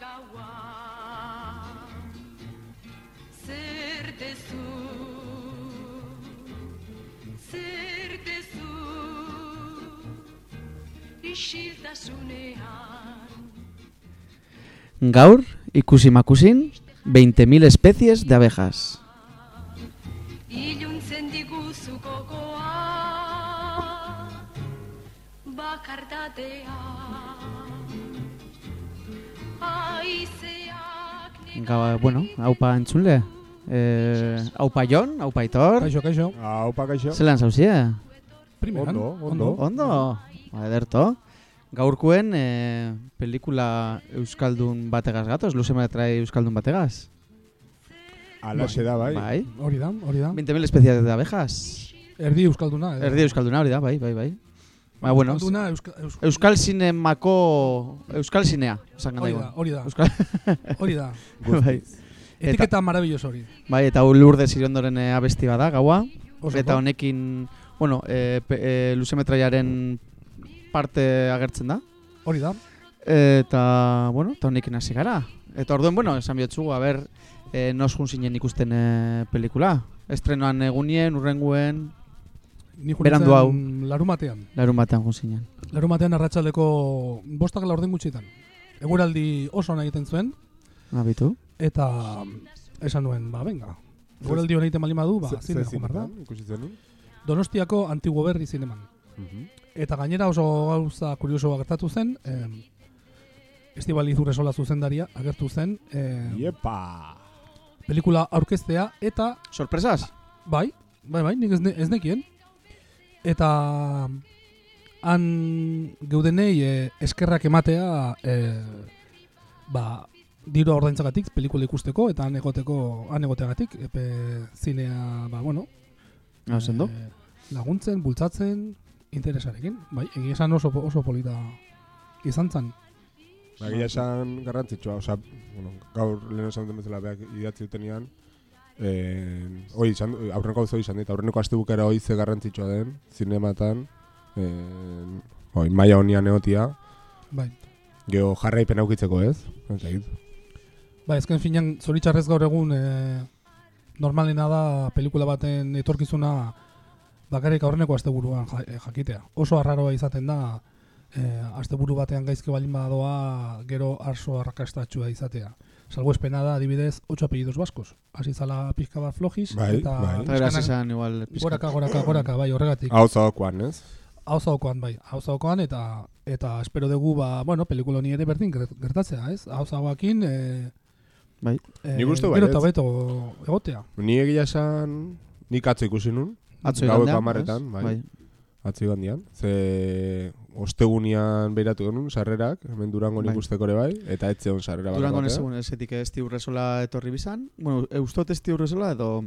gaua Zer dezu Zer dezu Isiltasunean Gaur, ikusi makusin, 20.000 especies de abejas. Haupa entzule. Eh, haupa Jon, haupa Aitor. Kaixo, kaixo. Aupa, kaixo. Zelan zauzie? Primeran. Ondo, ondo. Ondo? Ba, ederto. Gaurkuen eh, pelikula Euskaldun bategaz gatoz, luze trai Euskaldun bategaz. Alaxe da, bai. Bai. Hori da, hori da. 20.000 especies de abejas. Erdi euskalduna. eh. Erdi Euskalduna hori da, bai, bai, bai. Ba, bueno, Euskalduna, euska, euska, Euskal zinemako... Euskal zinea, esan hori nahi da, hori da, Euskal... hori da. bai. Etiketa maravilloso hori. bai, eta hau Lourdes Irondoren eh, abesti bada, gaua. Oso eta honekin, bueno, e, pe, e, luzemetraiaren parte agertzen da. Hori da. Eta, bueno, eta honekin hasi gara. Eta orduen, bueno, esan bihotzu, a ber, e, nos jun zinen ikusten e, pelikula. Estrenoan egunien, urrenguen, Ni Berandu hau. Larun batean. larun batean jun zinen. Larun batean arratsaldeko bostak laurden gutxitan. Eguraldi oso ona egiten zuen, Abitu. eta esan nuen, ba, venga. Eguraldi hona egiten balima du, ba, zine behar da. Donostiako antiguo berri zineman. Mhm. Eta gainera oso gauza kurioso gertatu zen, eh, Estibali Zurresola zuzendaria agertu zen eh, Iepa! pelikula aurkeztea eta Sorpresas? bai, bai, bai, nik ez, ne, ez nekien. Eta han geudenei eh, eskerrak ematea eh, ba, diru ordaintzagatik pelikula ikusteko eta han egoteko han egoteagatik. Epe zinea ba bueno Hau zendo? eh, laguntzen bultzatzen interesarekin. Bai egia esan oso oso polita izan zen. Ba, Egia esan garrantzitsua, osea, bueno, gaur lehen esan duten bezala beak idatzi dutenean, eh, hoi izan, aurreneko hori izan dit, aurreneko astebukera hoi ze garrantzitsua den, zinematan, eh, hoi, maia honian egotia, bai. geho jarraipen aukitzeko ez, ez. Ba, ezken finean, zoritxarrez gaur egun e, normalena da pelikula baten etorkizuna bakarrik aurreneko asteburuan ja, eh, jakitea. Oso arraroa izaten da e, asteburu batean gaizke balin badoa gero arso arrakastatxua izatea. Salbuespena da, adibidez, 8 apellidos baskos. Hasi zala pixka bat flojis, Bai, eta bai. Esan igual pizkat. goraka, goraka, goraka, bai, horregatik. Hau zaokoan, ez? Hau zaukoan, bai, hau zaukoan, eta eta espero dugu, ba, bueno, pelikula ere berdin gert- gertatzea, ez? Hau zauakin, e, Bai. e, Nik uste gero eta baietz. beto egotea. Ni egia esan, nik atzo ikusi nun, Atzo Gaueko igandean, hamarretan, ez? bai. atzo igandian, ze ostegunian beiratu genuen, sarrerak, hemen durango Bai. ikusteko ere bai, eta ez zeon sarrera bat. Durango nesegun esetik ez urresola etorri bizan. Bueno, eustot ez urresola edo...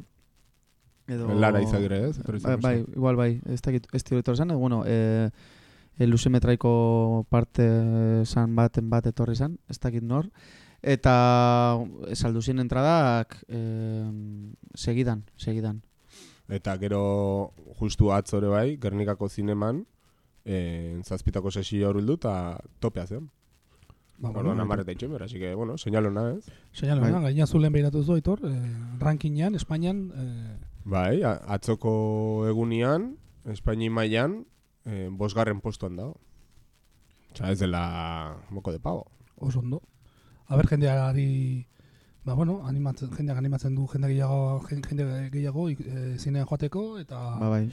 edo... Lara izagire, ez? Bai, bai, igual bai, ez dakit ez etorri zan, edo, bueno, e, e, luzemetraiko parte san baten bat etorri zan, ez dakit nor. Eta saldu zien entradak e, segidan, segidan. Eta gero justu atzore bai, Gernikako zineman, eh, zazpitako sesio horbildu eta topea zen. Ba, Orduan amarreta itxen bera, así que, bueno, señalona, ez? Seinalo, Bai. bai. gaina zulen behiratu zu, Aitor, eh, rankingean, Espainian, eh, Bai, atzoko egunian, Espaini mailan, eh, bosgarren postuan dago. Osa, ez dela moko de pavo. oso ondo. Aber, jendeari, ba, bueno, animatzen, jendeak animatzen du jende gehiago, jen- jende gehiago eh, zinean joateko, eta Ba, bai.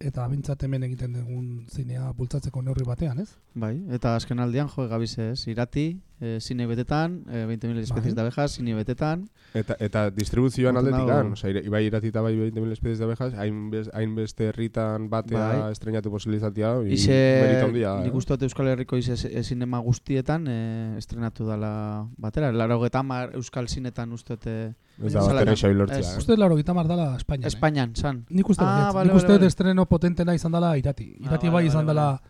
Eta bintzat hemen egiten dugun zinea bultzatzeko neurri batean, ez? Bai, eta azken aldian jo gabize ez, irati, e, zine betetan, e, 20.000 especies Bai. de abejas, zine betetan. Eta, eta distribuzioan aldetik. Osa, ira- ibai iratita bai 20.000 especies de abejas, hainbeste hain herritan batea Bai. estrenatu posibilizatia, i- Ize, merito handia, nik eh? uste dut Euskal Herriko ize e, zinema guztietan e, estrenatu dala batera. Laro getamar Euskal zinetan uste dut e, Ez da Zalatan. bat ere lortzea, Ez. eh? Uste laro gita dala Espainian, eh? Espainian, san. Nik uste, Ah, ah, bale, nik uste bale. estreno potentena izan dela irati. Ah, Irati bale, bai izan dela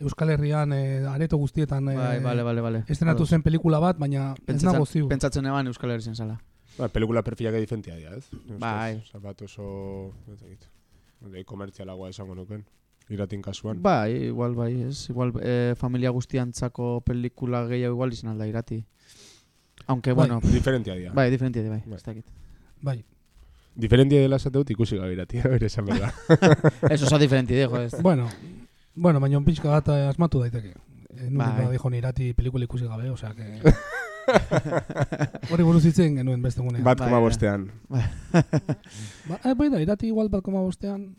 Euskal Herrian eh, areto guztietan eh, Bai, bale, bale, bale. estrenatu Ados. zen pelikula bat, baina ez nago ziu. Pentsatzen eban Euskal Herrien zala. Ba, pelikula perfilak edifentia dira, ez? Bai. Ostras, Bat oso, de komertzialagoa esango nuken, iratin kasuan. Bai, igual bai, ez. Igual e, familia guztiantzako pelikula gehiago igual izan alda irati. Aunque, Bai. bueno, Diferentia dira. bai, diferentia di, bai, Bai. ez dakit. Bai. Diferentia dela esate dut ikusi gabe irati, bere esan behar da. Eso oso diferentia di, jo, ez. Bueno, bueno, baina un pixka bat eh, asmatu daiteke. Eh, Nundik Bai. bai. dijo nirati pelikula ikusi gabe, osea que... Hori buruz hitzen genuen beste gunean. Bat Bai, koma bai. bostean. Ba, eh, bai da, irati igual bat koma bostean.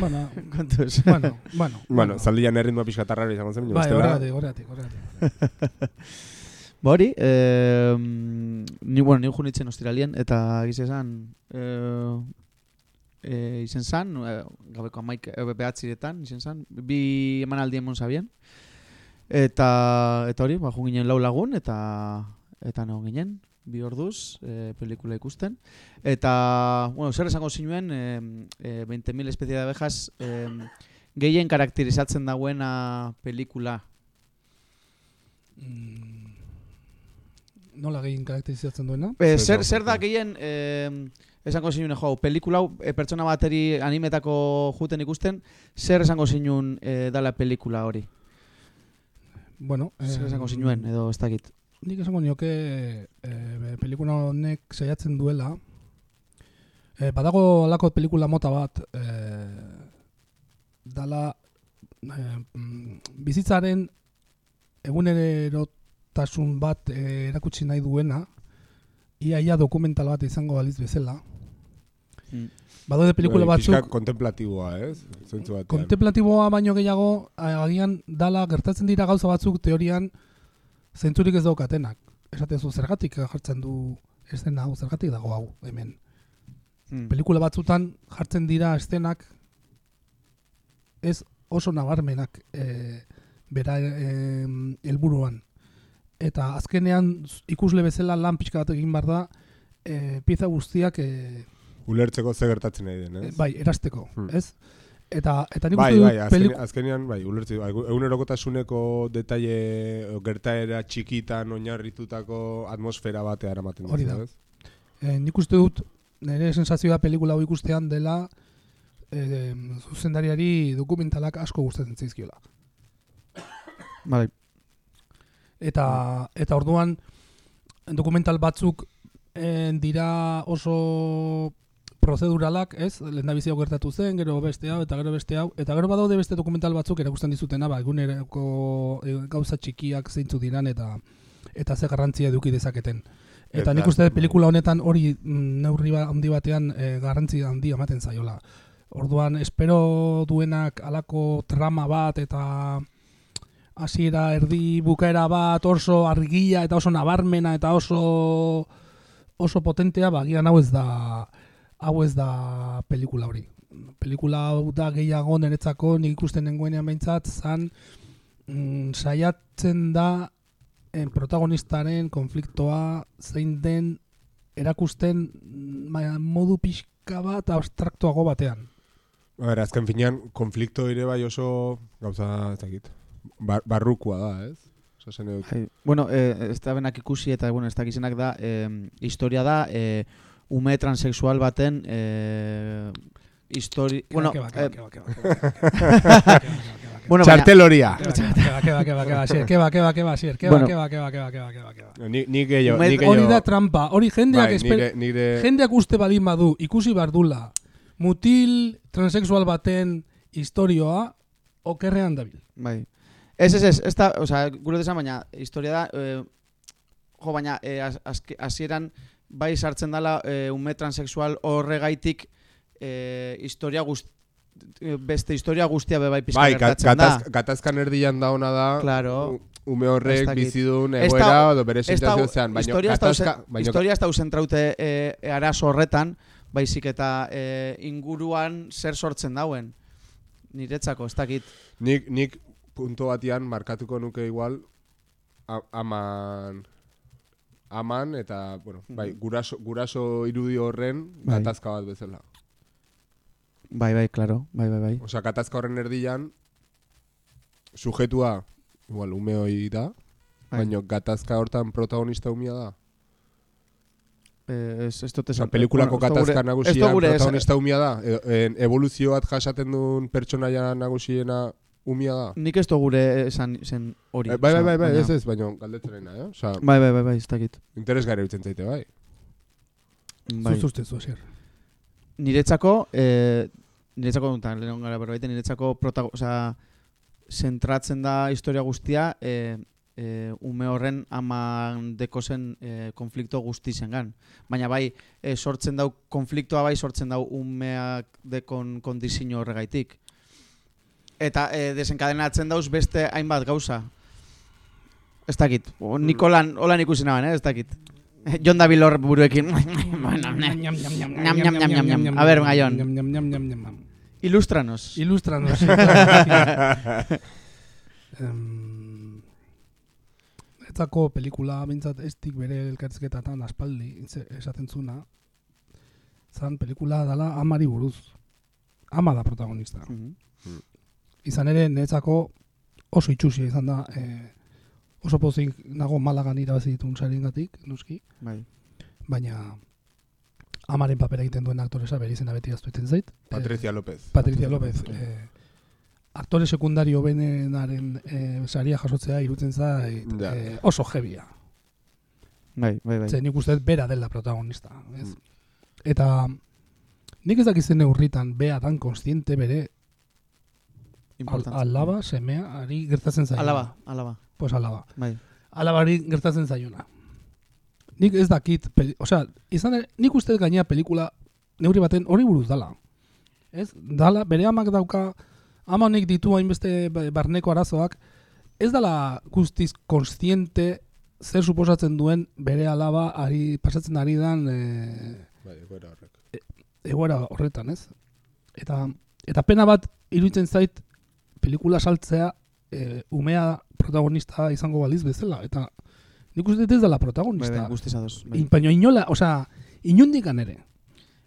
Bueno, Kontuz. bueno, bueno. Bueno, zaldian erritmoa pixka tarraro izango zen, Bai, horregatik, horregatik, horregatik. Ba hori, eh, ni, bueno, ni junitzen ostiralien, eta gize esan, eh, eh, izen zan, eh, gabeko amaik, eh, behatziretan, izen zan, bi emanaldi emon zabien, eta, eta hori, ba, ginen lau lagun, eta, eta nago ginen, bi orduz, eh, pelikula ikusten, eta, bueno, zer esango zinuen, eh, eh, 20.000 espezie de abejas, eh, gehien karakterizatzen dauena pelikula, Mm, nola gehien karakterizatzen duena? Eh, Zer zer, da, gehien, eh, esango zinun, jo, pelikula hau, eh, pertsona bateri animetako juten ikusten, zer esango zinun eh, dala pelikula hori? Bueno, Zer eh, esango zinuen, edo ez dakit. Nik esango nioke eh, pelikula honek saiatzen duela eh, badago alako pelikula mota bat eh, dala eh, mm, bizitzaren egunerotasun bat eh, erakutsi nahi duena ia ia dokumental bat izango baliz bezala Mm. badaude pelikula Bai, pixka batzuk kontemplatiboa, ez? Zentzu batean. kontemplatiboa baino gehiago agian dala gertatzen dira gauza batzuk teorian zentzurik ez daukatenak. Esaten zu zergatik jartzen du eszena hau, zergatik dago hau hemen. Mm. Pelikula batzutan jartzen dira eszenak ez oso nabarmenak e, bera e, helburuan. Eta azkenean ikusle bezala lan pixka bat egin behar da e, pieza guztiak e, Ulertzeko ze gertatzen nahi den, ez? bai, erasteko, Hmm. ez? Eta, eta nik Bai, uste bai, azken, peliku- azkenean, bai, ulertzi, bai, egunerokotasuneko detaile, gertaera txikitan oinarritutako atmosfera batea eramaten Hori da. ez? E, nik uste dut, nire sensazioa pelikula hau ikustean dela e, zuzendariari dokumentalak asko gustatzen zaizkiola. Bai, Eta, eta orduan dokumental batzuk e, dira oso prozeduralak, ez? Lehen hau gertatu zen, gero beste hau, eta gero beste hau. Eta gero badaude beste dokumental batzuk erakusten dizutena, ba, eguneroko e, gauza txikiak zeintzu diran, eta eta ze garrantzia eduki dezaketen. Eta Eta- nik uste dut pelikula honetan hori mm, neurri ba- handi batean e, garrantzi handi ematen zaiola. Orduan, espero duenak alako trama bat eta hasiera erdi bukaera bat oso argia eta oso nabarmena eta oso oso potentea, ba, agian hau ez da hau ez da pelikula hori. Pelikula hau da gehiago niretzako nik ikusten nengoenean behintzat zan mm, saiatzen da en protagonistaren konfliktoa zein den erakusten mm, ma- modu pixka bat abstraktuago batean. A ber, azken finean, konflikto ere bai oso gauza, ez dakit, bar, barrukua da, ez? Osa, zen edut. Bai. Bueno, eh, ez da benak ikusi eta bueno, ez dakizenak da, eh, historia da, eh, ume transexual baten eh, histori... Bueno, Keba, keba, eh, keba, keba, keba, keba, keba, keba, keba. bueno, baina, Txarteloria! Keba, keba, keba, keba, Asier, keba, keba, keba, Asier, keba, Bueno. keba, keba, keba, keba, keba, keba. Ni, ni gehiago, gehiago. Hori da trampa, hori jendeak bai, esper... nire, nire, jendeak uste badin badu, ikusi bardula, mutil transexual baten historioa okerrean dabil. Bai. Ez, ez, ez, ez da, oza, gure desan baina, historia da, eh, jo, baina, az- azke- hasieran bai sartzen dela eh, ume transexual horregaitik eh, historia guzti, beste historia guztia be bai pizka bai, ga- gertatzen gataz, da. gatazkan erdian da ona da, Claro. ume horrek bizidun egoera, edo bere situazio zean, baina historia gatazka, baina historia ez da uzentraute eh, arazo horretan, baizik eta eh, inguruan zer sortzen dauen. Niretzako, ez dakit. nik, nik punto batian markatuko nuke igual a, aman aman eta, bueno, bai, guraso, guraso irudi horren Bai. gatazka bat bezala. Bai, bai, claro, bai, bai, bai. Osea, gatazka horren erdian sujetua igual ume hori da, Bai. baina gatazka hortan protagonista umia da. Eh, ez, ez dut Osea, esan. pelikulako Bueno, ez da gatazka gure- ez da nagusian gure esan- protagonista umia da. E, en, evoluzio bat jasaten duen pertsonaia nagusiena umia da. Nik ez gure esan zen hori. Eh, bai, bai, bai, bai, ez ez, baina galdetzerena, eh? Osa, Bai, bai, bai, bai, ez dakit. interesgarri utzen zaite, bai. Bai. Zuz uste zu, asier. Niretzako, eh, niretzako, eta lehen gara berbaiten, niretzako protago, osea, zentratzen da historia guztia, eh, eh, ume horren aman deko zen eh, konflikto guzti zengan. Baina bai, eh, sortzen dau, konfliktoa bai sortzen dau umeak dekon kondizio horregaitik. Eta eh, desenkadenatzen dauz beste hainbat gauza. Ez dakit. O, nik holan, ikusi naban, eh? ez dakit. Jon Dabil hor buruekin. Ñam, ñam, ñam, ñam, ñam. A ver, Gaion. Ñam, ñam, ñam, ñam, ñam. Ilustranos. Ilustranos. Etzako pelikula bintzat estik bere elkarrizketatan aspaldi esaten zuna. Zan pelikula dala amari buruz. Ama da protagonista. Mhm. Izan ere, niretzako oso itxusia izan da, eh, oso pozik nago Malagan irabazi ditun sariengatik, noski, Bai. baina amaren papera egiten duen aktoresa bere izena beti aztu egiten zait. Eh, Patricia López. Patricia López. Eh, aktore sekundario benenaren eh, saria jasotzea irutzen zait Ja. eh, oso jebia. Bai, bai, bai. Ze nik uste bera dela protagonista. Ez? Mm. Eta nik ez dakizen neurritan bea dan konstiente bere al, Importante. alaba, semea, ari gertatzen zaiona. Alaba, alaba. Pues alaba. Bai. Alabari gertatzen zaiona. Nik ez dakit, peli, osea, izan ere, nik uste gainea pelikula neurri baten hori buruz dala. Ez? Dala, bere amak dauka, ama honek ditu hainbeste ba- barneko arazoak, ez dala guztiz konstiente zer suposatzen duen bere alaba ari pasatzen ari dan e, Bai, egoera horrek. egoera horretan, ez? Eta, eta pena bat iruditzen zait pelikula saltzea e, umea protagonista izango baliz bezala. Eta nik uste ez dela Bai, protagonista. bai, guztiz ados. Bai. In, baina inola, osea, inundikan ere.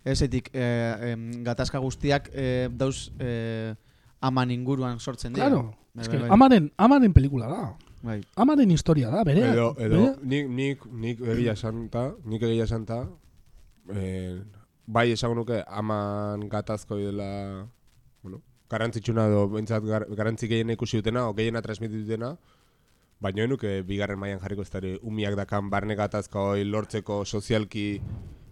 Ezetik, eh, em, gatazka guztiak eh, dauz eh, aman inguruan sortzen dira. Claro. Bai, Es bai, que bai. amaren, amaren pelikula da. Bai. Amaren historia da, bere. Edo, edo, bere- nik, nik, nik egia santa, nik egia santa, eh, bai esango nuke aman gatazko dela, garrantzitsuna edo bentsat gar, garrantzi gehiena ikusi dutena, o gehiena transmititu dutena, baina ez nuke bigarren mailan jarriko ez dara umiak dakan barne gatazka hoi lortzeko sozialki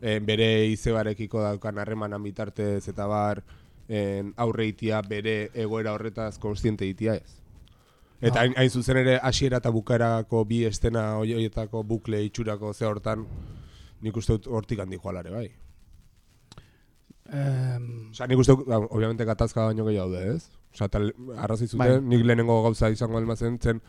eh, bere izebarekiko daukan harremanan bitartez eta bar en, aurre itia bere egoera horretaz konstiente itia ez. Eta Ah. hain, hain zuzen ere hasiera eta bukaerako bi estena horietako bukle itxurako ze hortan nik uste dut hortik handi joalare bai. Em, Osa, nik uste ba, obviamente gatazka baino gehiago daude, ez? Osa, eta arrazoi zuten, Bai. nik lehenengo gauza izango almazen zen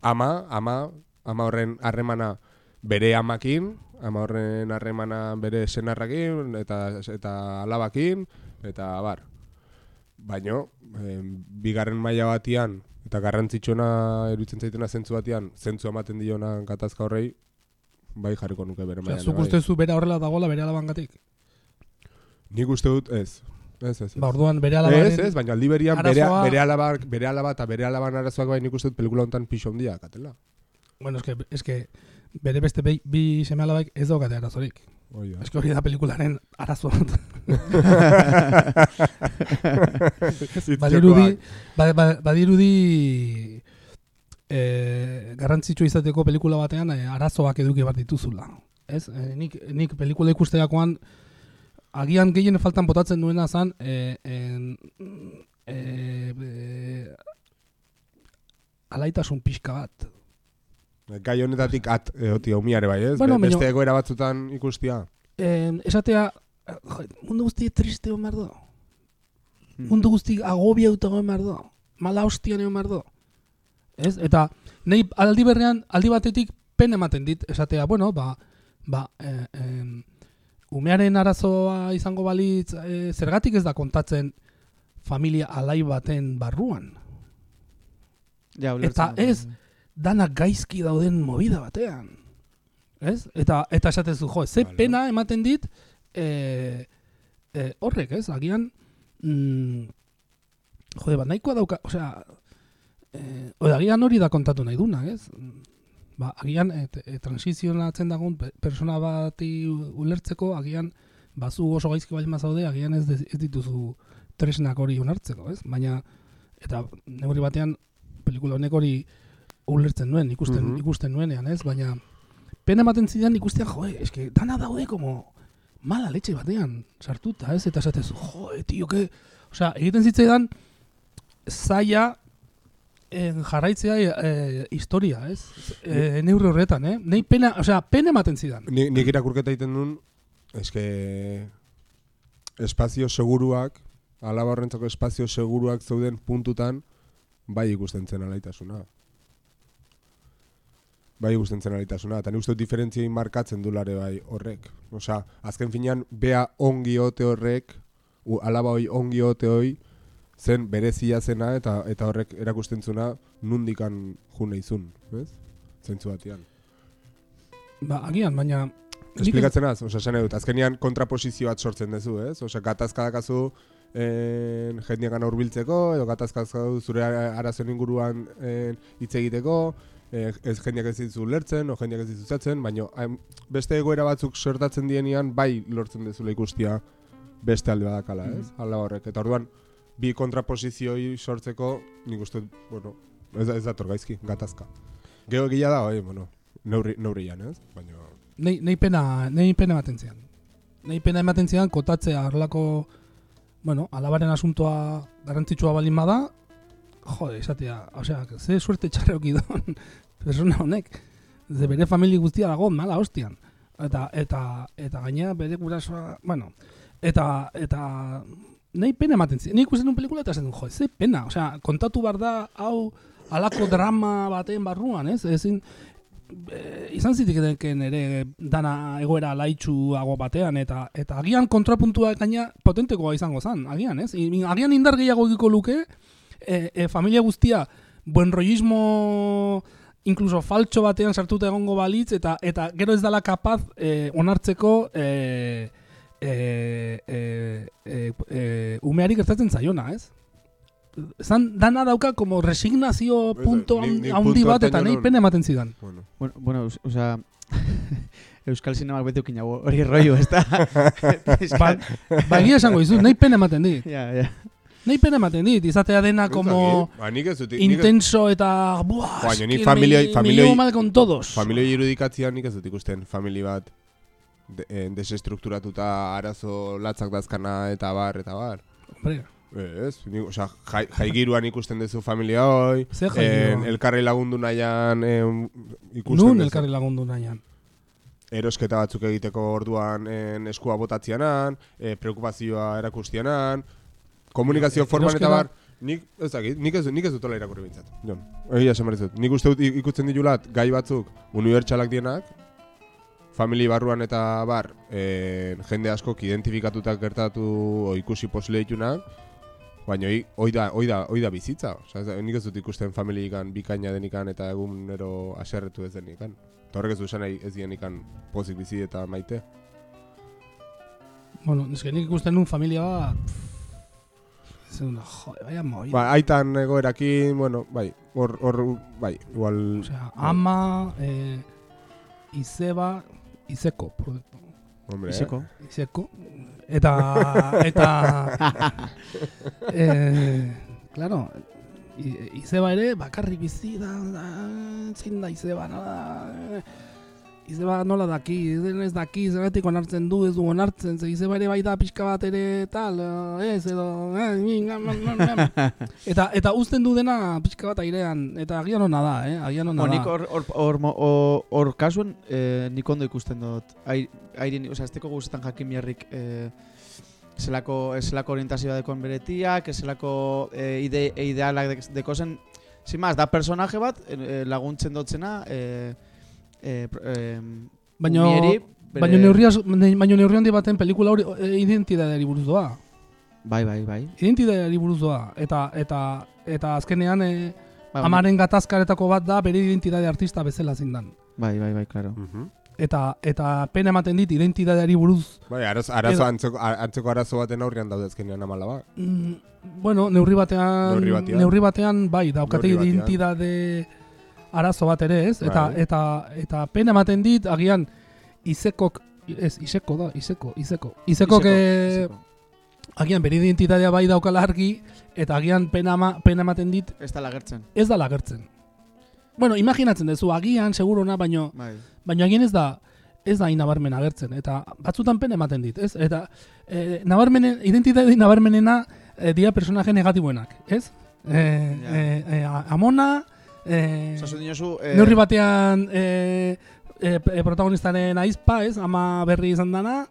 ama, ama, ama horren harremana bere amakin, ama horren harremana bere senarrakin, eta, eta alabakin, eta bar. Baino, em, bigarren maila batian, eta garrantzitsuena iruditzen zaitena zentzu batian, zentzu ematen diona gatazka horrei, bai jarriko nuke bere mailan. zuk bai. uste zu bera horrela dagoela bere alabangatik. Nik uste dut, ez. Ez, ez, ez. Ba, orduan bere alabaren... Ez, ez, baina aldi berian bere, arazoa- bere, alaba, bere alaba eta bere alaban arazoak bai nik uste dut pelikula honetan pixo handia katela. Bueno, es que, es que bere beste bi, bi seme alabaik ez daukate arazorik. Oia. Es que hori da pelikularen arazo. badirudi, ba, ba, badirudi eh, garrantzitsu izateko pelikula batean eh, arazoak eduki bat dituzula. Ez? Eh, nik, nik pelikula ikusterakoan agian gehien faltan botatzen duena zan eh, en, eh, eh, alaitasun pixka bat. Gai honetatik at, eoti umiare bai, ez? Bueno, Be- Beste baina- egoera batzutan ikustia. Eh, esatea, eh, jo, mundu guzti triste egon behar do. Hmm. mundu guzti agobiauta egon behar do. Mala hostian egon behar do. Ez? Eta nahi aldi berrean, aldi batetik pen ematen dit, esatea, bueno, ba, ba, eh, em, umearen arazoa izango balitz, eh, zergatik ez da kontatzen familia alai baten barruan. Ja, Eta ez, danak gaizki dauden movida batean. Ez? Eta eta esatezu, jo, ze Vale. pena ematen dit eh, eh, horrek, ez? Agian mm, jode, bat nahikoa dauka, osea, eh, ode, agian hori da kontatu nahi duna, ez? Ba, agian et, et, transizionatzen dagoen pe- persona bati ulertzeko, agian bazu oso gaizki baldin bazaude, agian ez, ez dituzu tresnak hori onartzeko, ez? Baina Eta neurri batean pelikula honek hori ulertzen nuen, ikusten, Mhm. ikusten nuenean, ez? Baina pena ematen zidan ikustean, jo, eske dana daude como mala leche batean sartuta, ez? Eta esatezu, jo, tio, que... Osea, egiten zitzaidan zaila en jarraitzea e, historia, ez? E, neurri horretan, eh? Nei pena, osea, pena ematen zidan. Ni, nik irakurketa egiten duen, eske espazio seguruak, alaba horrentzako espazio seguruak zeuden puntutan, bai ikusten zen alaitasuna. Bai ikusten zen alaitasuna, eta nik uste dut diferentziai markatzen dulare bai horrek. Osea, azken finean, bea ongi ote horrek, alaba hoi ongi ote hoi, zen berezia zena, eta eta horrek erakusten zuna nundikan june izun, ez? Zentzu batean. Ba, agian, baina... Esplikatzen az, osea, esan dut, azkenian kontraposizio bat sortzen duzu, ez? Osea, gatazka dakazu en, jendeagan hurbiltzeko edo gatazka dakazu zure ara- arazoen inguruan hitz egiteko, eh, ez jendeak ez dizu lertzen, o jendeak ez dizu zatzen, baina beste egoera batzuk sortatzen dienean, bai lortzen dezula ikustia beste alde badakala, ez? Mhm. Hala horrek. Eta orduan, bi kontraposizioi sortzeko, nik uste, bueno, ez, ez dator gaizki, gatazka. Gero egia da, oi, bueno, neurri, neurrian, ez? Baina... Nei, nei pena, nei pena ematen zidan. Nei pena ematen zidan kotatzea harlako, bueno, alabaren asuntoa garrantzitsua balin bada, jode, esatea, osea, ze suerte txarreoki don persona honek. Ze bere famili guztia dago mala hostian. Eta, eta, eta gainera bere gurasoa, bueno, eta, eta, nahi pena ematen zidan. Nik ikusten un pelikula eta esaten, jo, ze pena, osea, kontatu behar da, hau, alako drama baten barruan, ez? Ezin, e, izan zitekeen ere dana egoera laitxuago batean eta eta agian kontrapuntua gaina potentekoa izango zan, agian, ez? I- Agian indar gehiago egiko luke e, e, familia guztia buen rollismo incluso faltxo batean sartuta egongo balitz eta eta gero ez dala kapaz e, onartzeko e, e, e, e, e, umeari gertatzen zaiona, ez? Zan, dana dauka como resignazio punto handi bat eta nahi pena ematen zidan. Bueno, Bueno, bueno, eus- osea, Euskal Zinemak beti ukin hau hori rollo, ez da? Ba, ba egia esango dizut, nahi pena ematen dit. ja, ja. Nahi pena ematen dit, izatea dena como Ba, intenso eta... Buah, Baina ni es que familioi- me- familioi- me llevo mal de, eh, desestrukturatuta arazo latzak dazkana eta bar, eta bar. Hombre, Ez, ni, osea, jai, jaigiruan ikusten duzu familia hoi, Ze jaigiruan? en, elkarri lagundu nahian en, ikusten nun elkarri lagundu nahian. erosketa batzuk egiteko orduan en, eskua botatzianan, e, preokupazioa erakustianan, komunikazio E- forman eta bar, nik ez dakit, nik ez, nik ez dutola irakurri bintzat. Jon, egia esan dizut. Nik uste dut ikusten ditulat gai batzuk unibertsalak dienak, famili barruan eta bar, e, jende askok identifikatuta gertatu o ikusi posible ditunak, baina hoi, da, hoi, da, hoi da bizitza. Osa, ez nik ez dut ikusten familikan bikaina denikan eta egunero aserretu ez denikan. Eta horrek ez du esan ez dienikan pozik bizi eta maite. Bueno, nik ikusten nun familia bat... Zer jode, vaya moi. Ba, aitan egoerakin, bueno, bai, hor, hor, bai, igual... Osea, ama, eh, izeba, izeko, hombre, Izeko. izeko. Eta, eta, eh, claro, i- izeba ere bakarrik bizi da, da zein da izeba, nola, eh, izeba nola daki, ez ez daki, zergatik onartzen du, ez du onartzen, ze izeba ere bai da pixka bat ere tal, eh, ez edo, eh, ngam, ngam. eta, eta uzten du dena pixka bat airean, eta agian ona da, eh, agian ona da. nik hor, hor, hor, hor kasuen, eh, nik ondo ikusten dut. Ai, airin, osea, ez teko guztetan jakin miarrik eh, zelako, zelako orientazioa dekon beretiak, zelako eh, ide, idealak dek- dekozen. Sin más, da personaje bat eh, laguntzen dotzena, eh, eh, eh, Baina, umieri bere- baina neurria, baina neurri handi baten pelikula hori e, identitateari buruz doa. Bai, bai, bai. Identitateari buruz doa. Eta, eta, eta azkenean e, Bai, amaren gatazkaretako bat da bere identitate artista bezala zindan. Bai, bai, bai, claro. Mhm. Eta, eta pena ematen dit identitateari buruz Bai, arazo, arazo antzeko, antzeko arazo baten aurrean daude ezkenean amala ba. mm, bueno, neurri batean, Neurri batean. neurri batean bai, daukate identitate arazo bat ere, ez? Eta, Bai. eta, eta pena ematen dit, agian, izekok, ez, iseko da, iseko, izeko. Izekok, Izeko, eh, izeko. agian bere identitatea bai daukala argi, eta agian pena, ama, pena ematen dit, Ez da lagertzen. ez da lagertzen. Bueno, imaginatzen duzu, agian, segurona, baino, Bai. baina agian ez da, ez da inabarmen agertzen, eta batzutan pena ematen dit, ez? Eta e, nabarmenen, identitate nabarmenena e, dira personaje negatiboenak, ez? E, Ja. e, e, a- amona, e, dinozu... Eh, neurri batean e, e, e, protagonistaren aizpa, ez? Ama berri izan dana,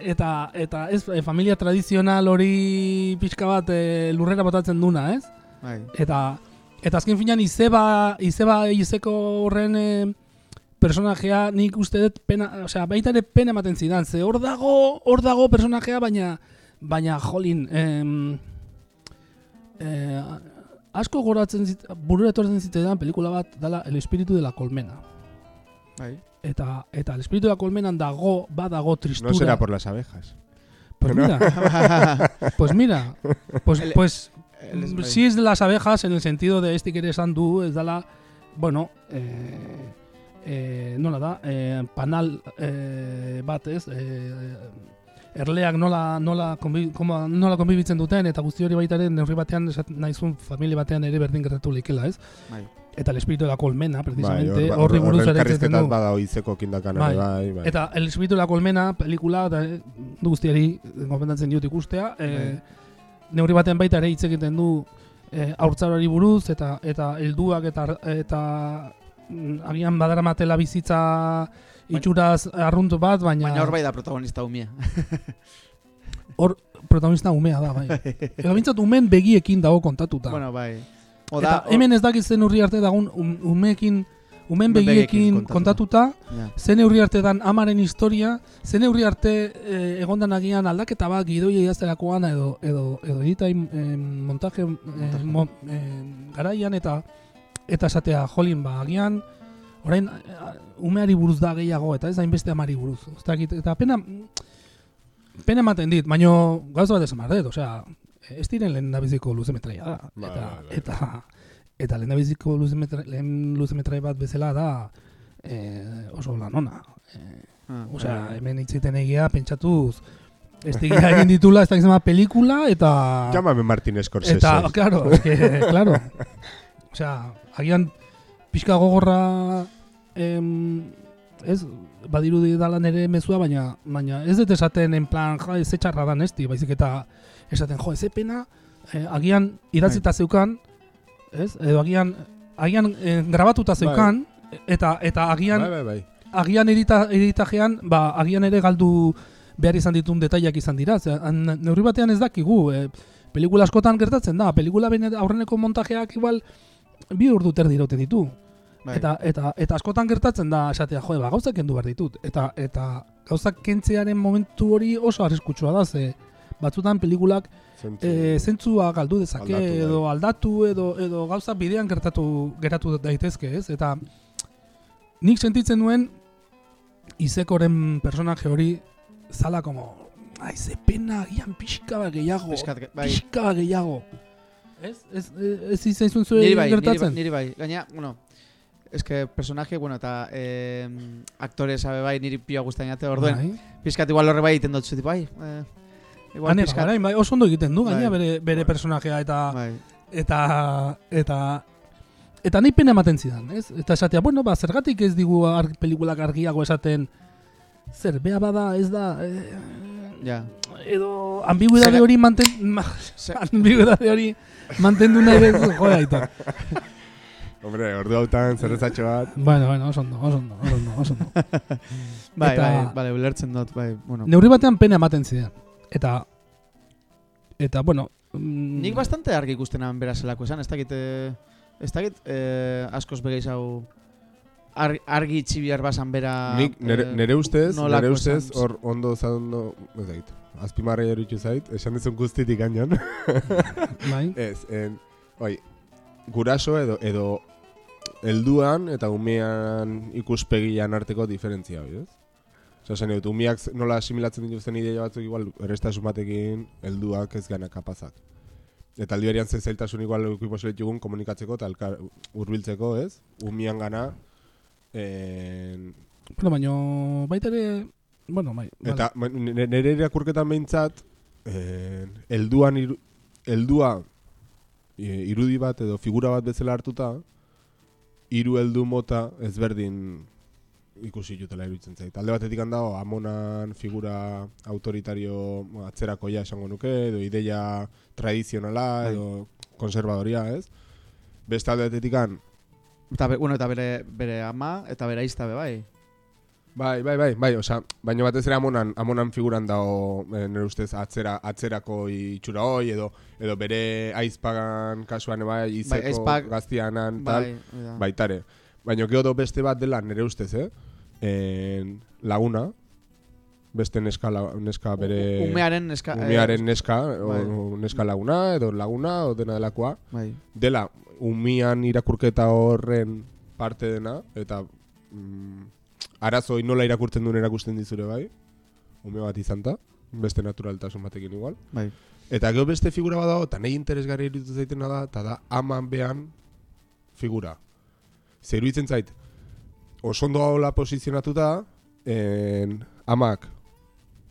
eta eta ez e, familia tradizional hori pixka bat e, lurrera botatzen duna, ez? Bai. Eta eta azken finean izeba izeba izeko horren e, personajea nik uste dut pena, osea, baita ere pena ematen zidan. Ze hor dago, hor dago personajea baina baina jolin, em, eh, asko goratzen zit, burura etortzen zitzaidan pelikula bat dala El espíritu de la colmena. Bai. Eta eta El espíritu de la colmena dago, badago tristura. No será por las abejas. Pues mira, pues mira, pues, El- pues El es- Mm. Sí es de las abejas en el sentido de este que eres andu, ez dala, bueno, eh, eh, nola da, eh, panal eh, bat ez, eh, erleak nola, nola, konbi, koma- nola konbibitzen duten, eta guzti hori baita ere neurri batean, esat, nahizun familia batean ere berdin gertatu likela, ez? Bai. Eta el espíritu de la colmena, precisamente, Bai, hor- horri hor- buruz ere egiten karrizketak du. bada oizeko kindakan Bai. bai, bai. Eta El espíritu de la colmena pelikula da eh, guztiari gomendatzen diot ikustea. E, Bai. neurri batean baita ere hitz egiten du e, haurtzaroari buruz eta eta helduak eta eta mm, agian badaramatela bizitza itxuraz arrunt bat, baina Baina hor bai da protagonista umia. hor protagonista umea da, bai. Edo bintzat umen begiekin dago kontatuta. bueno, bai. O eta hemen ez dakiz zen urri arte dagun um, umeekin Umen begiekin kontatuta, Ja. zen neurri arte dan amaren historia, zen neurri arte eh, egondan agian aldaketa bat gidoia idazterakoan edo edo edo editain eh, montaje, eh, mo, eh, garaian eta eta esatea jolin ba agian orain umeari buruz da gehiago eta ez hainbeste amari buruz. Ez dakit, eta pena pena ematen dit, baino gauza bat esan dut, osea, ez diren lehen nabiziko luzemetraia da. Bai, Eta, bai, bai. eta, eta lehen nabiziko luzemetra, lehen luzemetrai bat bezala da eh, oso lan ona. Eh, Ah, osea, bai. hemen hitziten egia pentsatuz ez digia egin ditula, ez da izan pelikula, eta... Llámame Martin Scorsese. Eta, claro, que, claro. Osea, agian pixka gogorra em, ez, badirudi dala nere mezua, baina, baina ez dut esaten en plan, jo, ez etxarra dan esti, baizik eta esaten, jo, ez pena, eh, agian idatzita zeukan, ez, edo agian, agian eh, grabatuta zeukan, eta eta agian Bai, bai, bai. agian edita, editajean, ba, agian ere galdu behar izan ditun detaiak izan dira. Ze, han- neurri batean ez dakigu, e, pelikula askotan gertatzen da, pelikula aurreneko montajeak igual bi urdu terdi irauten ditu. Bai. Eta, eta, eta askotan gertatzen da esatea, jo, ba, gauzak kendu behar ditut. Eta, eta gauzak kentzearen momentu hori oso arriskutsua da, ze batzutan pelikulak Zentzu. e, zentzua galdu dezake Aldatu, bai. edo aldatu edo edo gauza bidean gertatu geratu daitezke, ez? Eta nik sentitzen nuen Izekoren personaje hori zala como ai ze pena agian pixka gehiago. Pixkat, bai. Pixka gehiago. Ez? Ez, ez izaizun zuen Niri bai, niri bai, gertatzen? niri bai. Gaina, bueno, es que personaje, bueno, eta eh, aktore sabe bai, niri pioa guztain jate, orduen, Bai. pizkat igual horre bai egiten dut zuti, bai. Eh, igual Ane, pizkat, orain, bai, oso ondo egiten du, gaina Bai. bere, bere personajea eta bai. eta eta eta nahi pena ematen zidan, ez? Eta esatea, bueno, ba, zergatik ez digu ar, pelikulak argiago esaten zer, bea bada, ez da eh, Ja. Edo ambiguidade Zera- hori manten ambiguidade hori mantendu nahi dut, joder, aitor. Hombre, ordu hautan zerrezatxo bat. Bueno, bueno, oso ondo, oso ondo, oso ondo, oso ondo. Bai, Eta- bai, bale, ulertzen dut, bai, bueno. Neurri batean pena ematen zidan. Eta eta bueno, mm, Nik bastante argi ikusten han bera zelako esan, ez dakit, eh, ez dakit eh, askoz begeiz hau ar, argi txibiar basan bera... Nik nere, eh, nere ustez, nere ustez, hor ondo zaundo, ez dakit, azpimarra jaritxu zait, esan dizun guztitik gainan. bai. ez, en, oi, guraso edo, edo helduan eta umean ikuspegian arteko diferentzia hori, ez? Osa, zen dut, umeak nola asimilatzen dituzten ideia batzuk igual errestasun batekin helduak ez gana kapazak. Eta aldi berian ze zailtasun igual ekiposoletxugun komunikatzeko eta elkar hurbiltzeko, ez? Umian gana, en, Bueno, baino baita ere, bueno, bai. vale. Eta ba, nire irakurketan behintzat, eh, elduan iru, eldua eh, irudi bat edo figura bat bezala hartuta, hiru heldu mota ezberdin ikusi jutela iruditzen zait. Alde batetik handago, amonan figura autoritario atzerakoia esango nuke, edo ideia tradizionala, Bai. edo konservadoria, ez? Beste alde batetik Eta, be, bueno, eta bere, bere ama eta bere aizta be bai. Bai, bai, bai, bai, osea, baina batez ere amonan, amonan figuran dago eh, nire ustez atzera, atzerako itxura hoi, edo, edo bere aizpagan kasuan bai, izeko aizpak- gaztianan, tal, Bai, da. baitare. Baina gero beste bat dela nire ustez, eh? En, laguna, beste neska, la- neska bere... Umearen neska... eh, umearen neska, bai. o, neska laguna, edo laguna, o dena delakoa. Bai. Dela, umian irakurketa horren parte dena, eta mm, arazoi nola irakurtzen duen erakusten dizure bai, ume bat izanta, beste naturaltasun batekin igual. Bai. Eta gero beste figura badago, eta nahi interesgarri iruditu zaitena da, eta da aman behan figura. Zer iruditzen zait, oso ondo hola posizionatuta, en, amak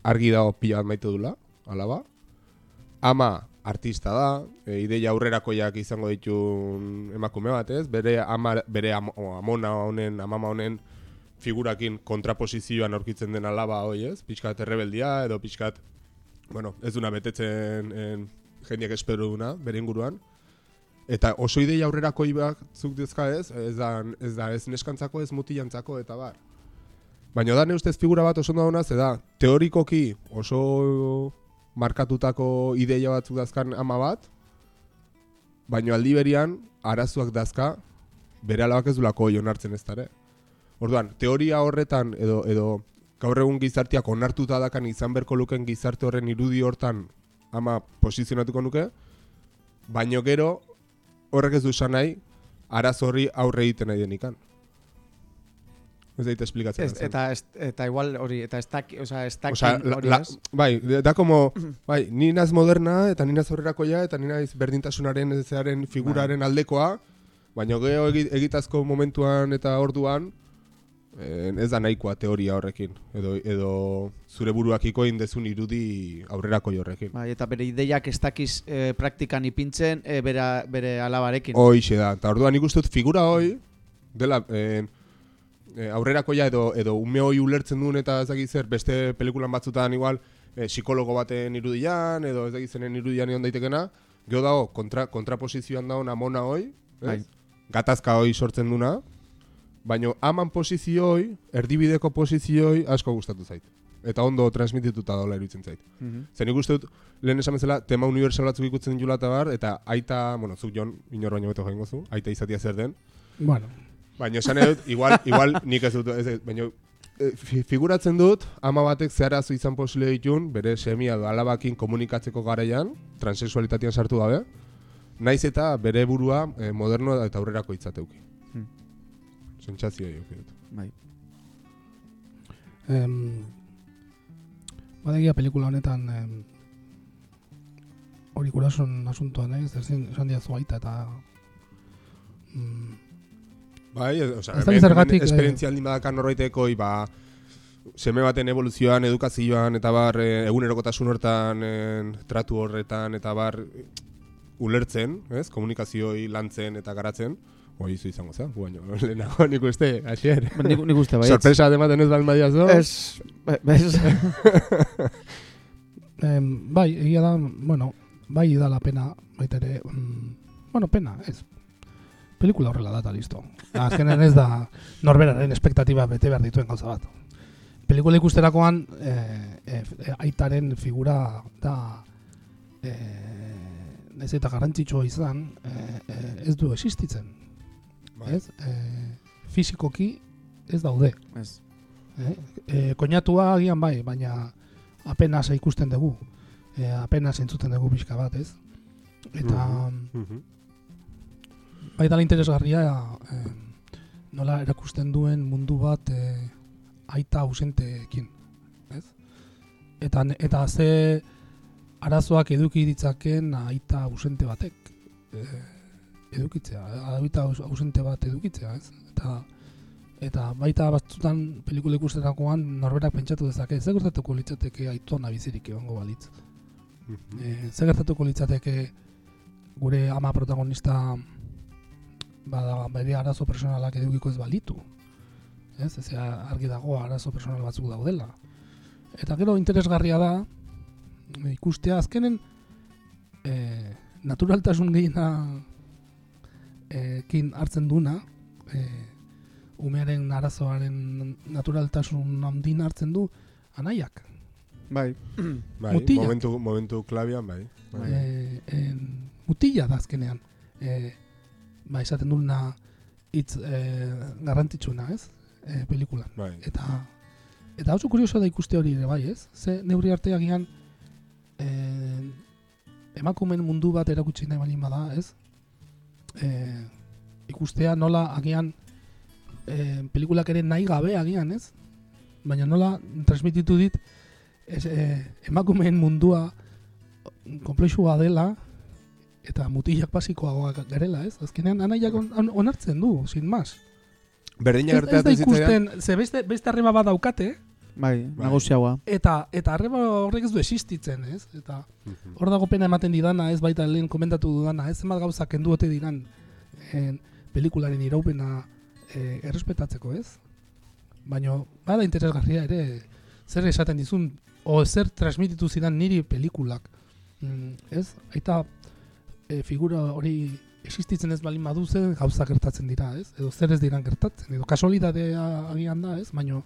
argi dago pila bat maite dula, alaba. Ama artista da, e, ideia aurrerakoiak izango ditun emakume bat, ez? Bere ama, bere am, o, amona honen, amama honen figurakin kontraposizioan aurkitzen den alaba hoi, ez? Pixkat errebeldia edo pixkat, bueno, ez duna betetzen en, jendeak espero duna, bere inguruan. Eta oso ideia aurrerakoi batzuk dizka ez, ez da, ez da ez neskantzako, ez mutilantzako eta bar. Baina da ustez figura bat oso dauna, ze da, teorikoki oso markatutako ideia batzuk dazkan ama bat, baina aldi berian arazoak dazka bere alabak ez dulako onartzen ez dara. Orduan, teoria horretan edo, edo gaur egun gizartiak onartuta dakan izan berko luken gizarte horren irudi hortan ama posizionatuko nuke, baino gero horrek ez du esan nahi arazo horri aurre egiten nahi denikan. Ez daite esplikatzen. Ez, eta, ez, eta igual hori, eta ez daki, oza, ez la, hori ez. bai, da como, bai, ni naz moderna eta ni naz aurrerakoia eta ni naiz berdintasunaren zearen figuraren aldekoa, baina gero egi, egitazko momentuan eta orduan ez da nahikoa teoria horrekin edo edo zure buruakiko indezun irudi aurrerakoi horrekin. Bai, eta bere ideiak ez dakiz eh, praktikan ipintzen eh, bere, bere alabarekin. Hoixe da. Eta orduan dut figura hoi dela eh, eh, aurrerakoia edo edo ume hoi ulertzen duen eta ez dakit zer beste pelikulan batzutan igual eh, psikologo baten irudian edo ez dakit zenen irudian egon daitekena, gero dago kontra, kontraposizioan dago amona hoi, Bai. Gatazka hoi sortzen duna, baino aman pozizioi, erdibideko pozizioi asko gustatu zait. Eta ondo transmitituta daula iruditzen zait. Mhm. Zer nik uste dut, lehen esan bezala, tema universal batzuk ikutzen jula eta bar, eta aita, bueno, zuk jon, inor baino beto jaingo zu, aita izatia zer den. Bueno, Baina esan nahi dut, igual, igual nik ez dut, ez, baina eh, fi- figuratzen dut, ama batek zeharazu izan posible ditun, bere semia edo alabakin komunikatzeko garaian, transexualitatean sartu gabe, naiz eta bere burua eh, moderno eta aurrerako itzateuki. Sentsazio eduki dut. Bai. em, badegia pelikula honetan em, hori gurason asuntoa nahi, ez ezin esan diazu aita eta mm, Bai, osea, Ez hemen- zergatik, esperientzia aldin badakan norbaiteko, ba, seme baten evoluzioan, edukazioan, eta bar, eh, egunerokotasun hortan, eh, tratu horretan, eta bar, ulertzen, ez, komunikazioi lantzen eta garatzen, izu izango zen, gu baino, lehenago nik uste, asier. Nik, nik uste bai. Sorpresa adematen ez balma diazo? Ez, be- bez. em, bai, egia da, bueno, bai da la pena, baita ere, mm, bueno, pena, ez. Pelikula horrela data, listo. Azkenean ez da norberaren espektatiba bete behar dituen gauza bat. Pelikula ikusterakoan, eh, eh, eh, aitaren figura da, eh, ez eta garrantzitsua izan, eh, eh, ez du existitzen, Bai. ez? Eh, fisikoki ez daude. Ez. Eh? E, koinatua agian bai, baina apenas ikusten dugu. E, apenas entzuten dugu pixka bat, ez? Eta Mhm. bai dala interesgarria e, nola erakusten duen mundu bat e, aita ausenteekin, ez? Eta, eta ze arazoak eduki ditzaken aita ausente batek e, edukitzea, aus- ausente bat edukitzea, ez? Eta Eta baita batzutan pelikula ikusterakoan norberak pentsatu dezake, ze gertatuko litzateke aitona bizirik egongo balitz. Mhm. E, ze gertatuko litzateke gure ama protagonista bada bere arazo personalak edukiko ez balitu. Ez, ez argi dago arazo personal batzuk daudela. Eta gero interesgarria da ikustea azkenen e, naturaltasun gehiena e, kin hartzen duna e, umearen arazoaren naturaltasun handin hartzen du anaiak. Bai. Bai, Mutilak. momentu, momentu klabian, bai. bai. e, en, mutila da azkenean. E, ba, esaten duna hitz e, garrantzitsuna, ez? E, pelikulan. bai. Eta eta oso kurioso da ikuste hori ere bai, ez? Ze neurri arte agian e, emakumen mundu bat erakutsi nahi baldin bada, ez? E, ikustea nola agian e, pelikulak ere nahi gabe agian, ez? Baina nola transmititu dit ez, e, emakumeen mundua komplexua dela eta mutilak basikoagoak garela, ez? Azkenean anaiak on, on- onartzen du, sin más. Berdina Ez, ez da gertatzen ikusten, ze beste, beste arreba bat daukate, Bai, Bai. nagusiagoa. eta eta arreba horrek ez du existitzen, ez? Eta Mhm. hor dago pena ematen didana, ez baita lehen komentatu dudana, ez zenbat gauza kendu ote diran en, pelikularen iraupena e, errespetatzeko, ez? Baina bada interesgarria ere zer esaten dizun o zer transmititu zidan niri pelikulak. Mm, ez? Aita e, figura hori existitzen ez balin badu zer gauza gertatzen dira, ez? Edo zer ez diran gertatzen, edo kasualidadea agian da, ez? Baina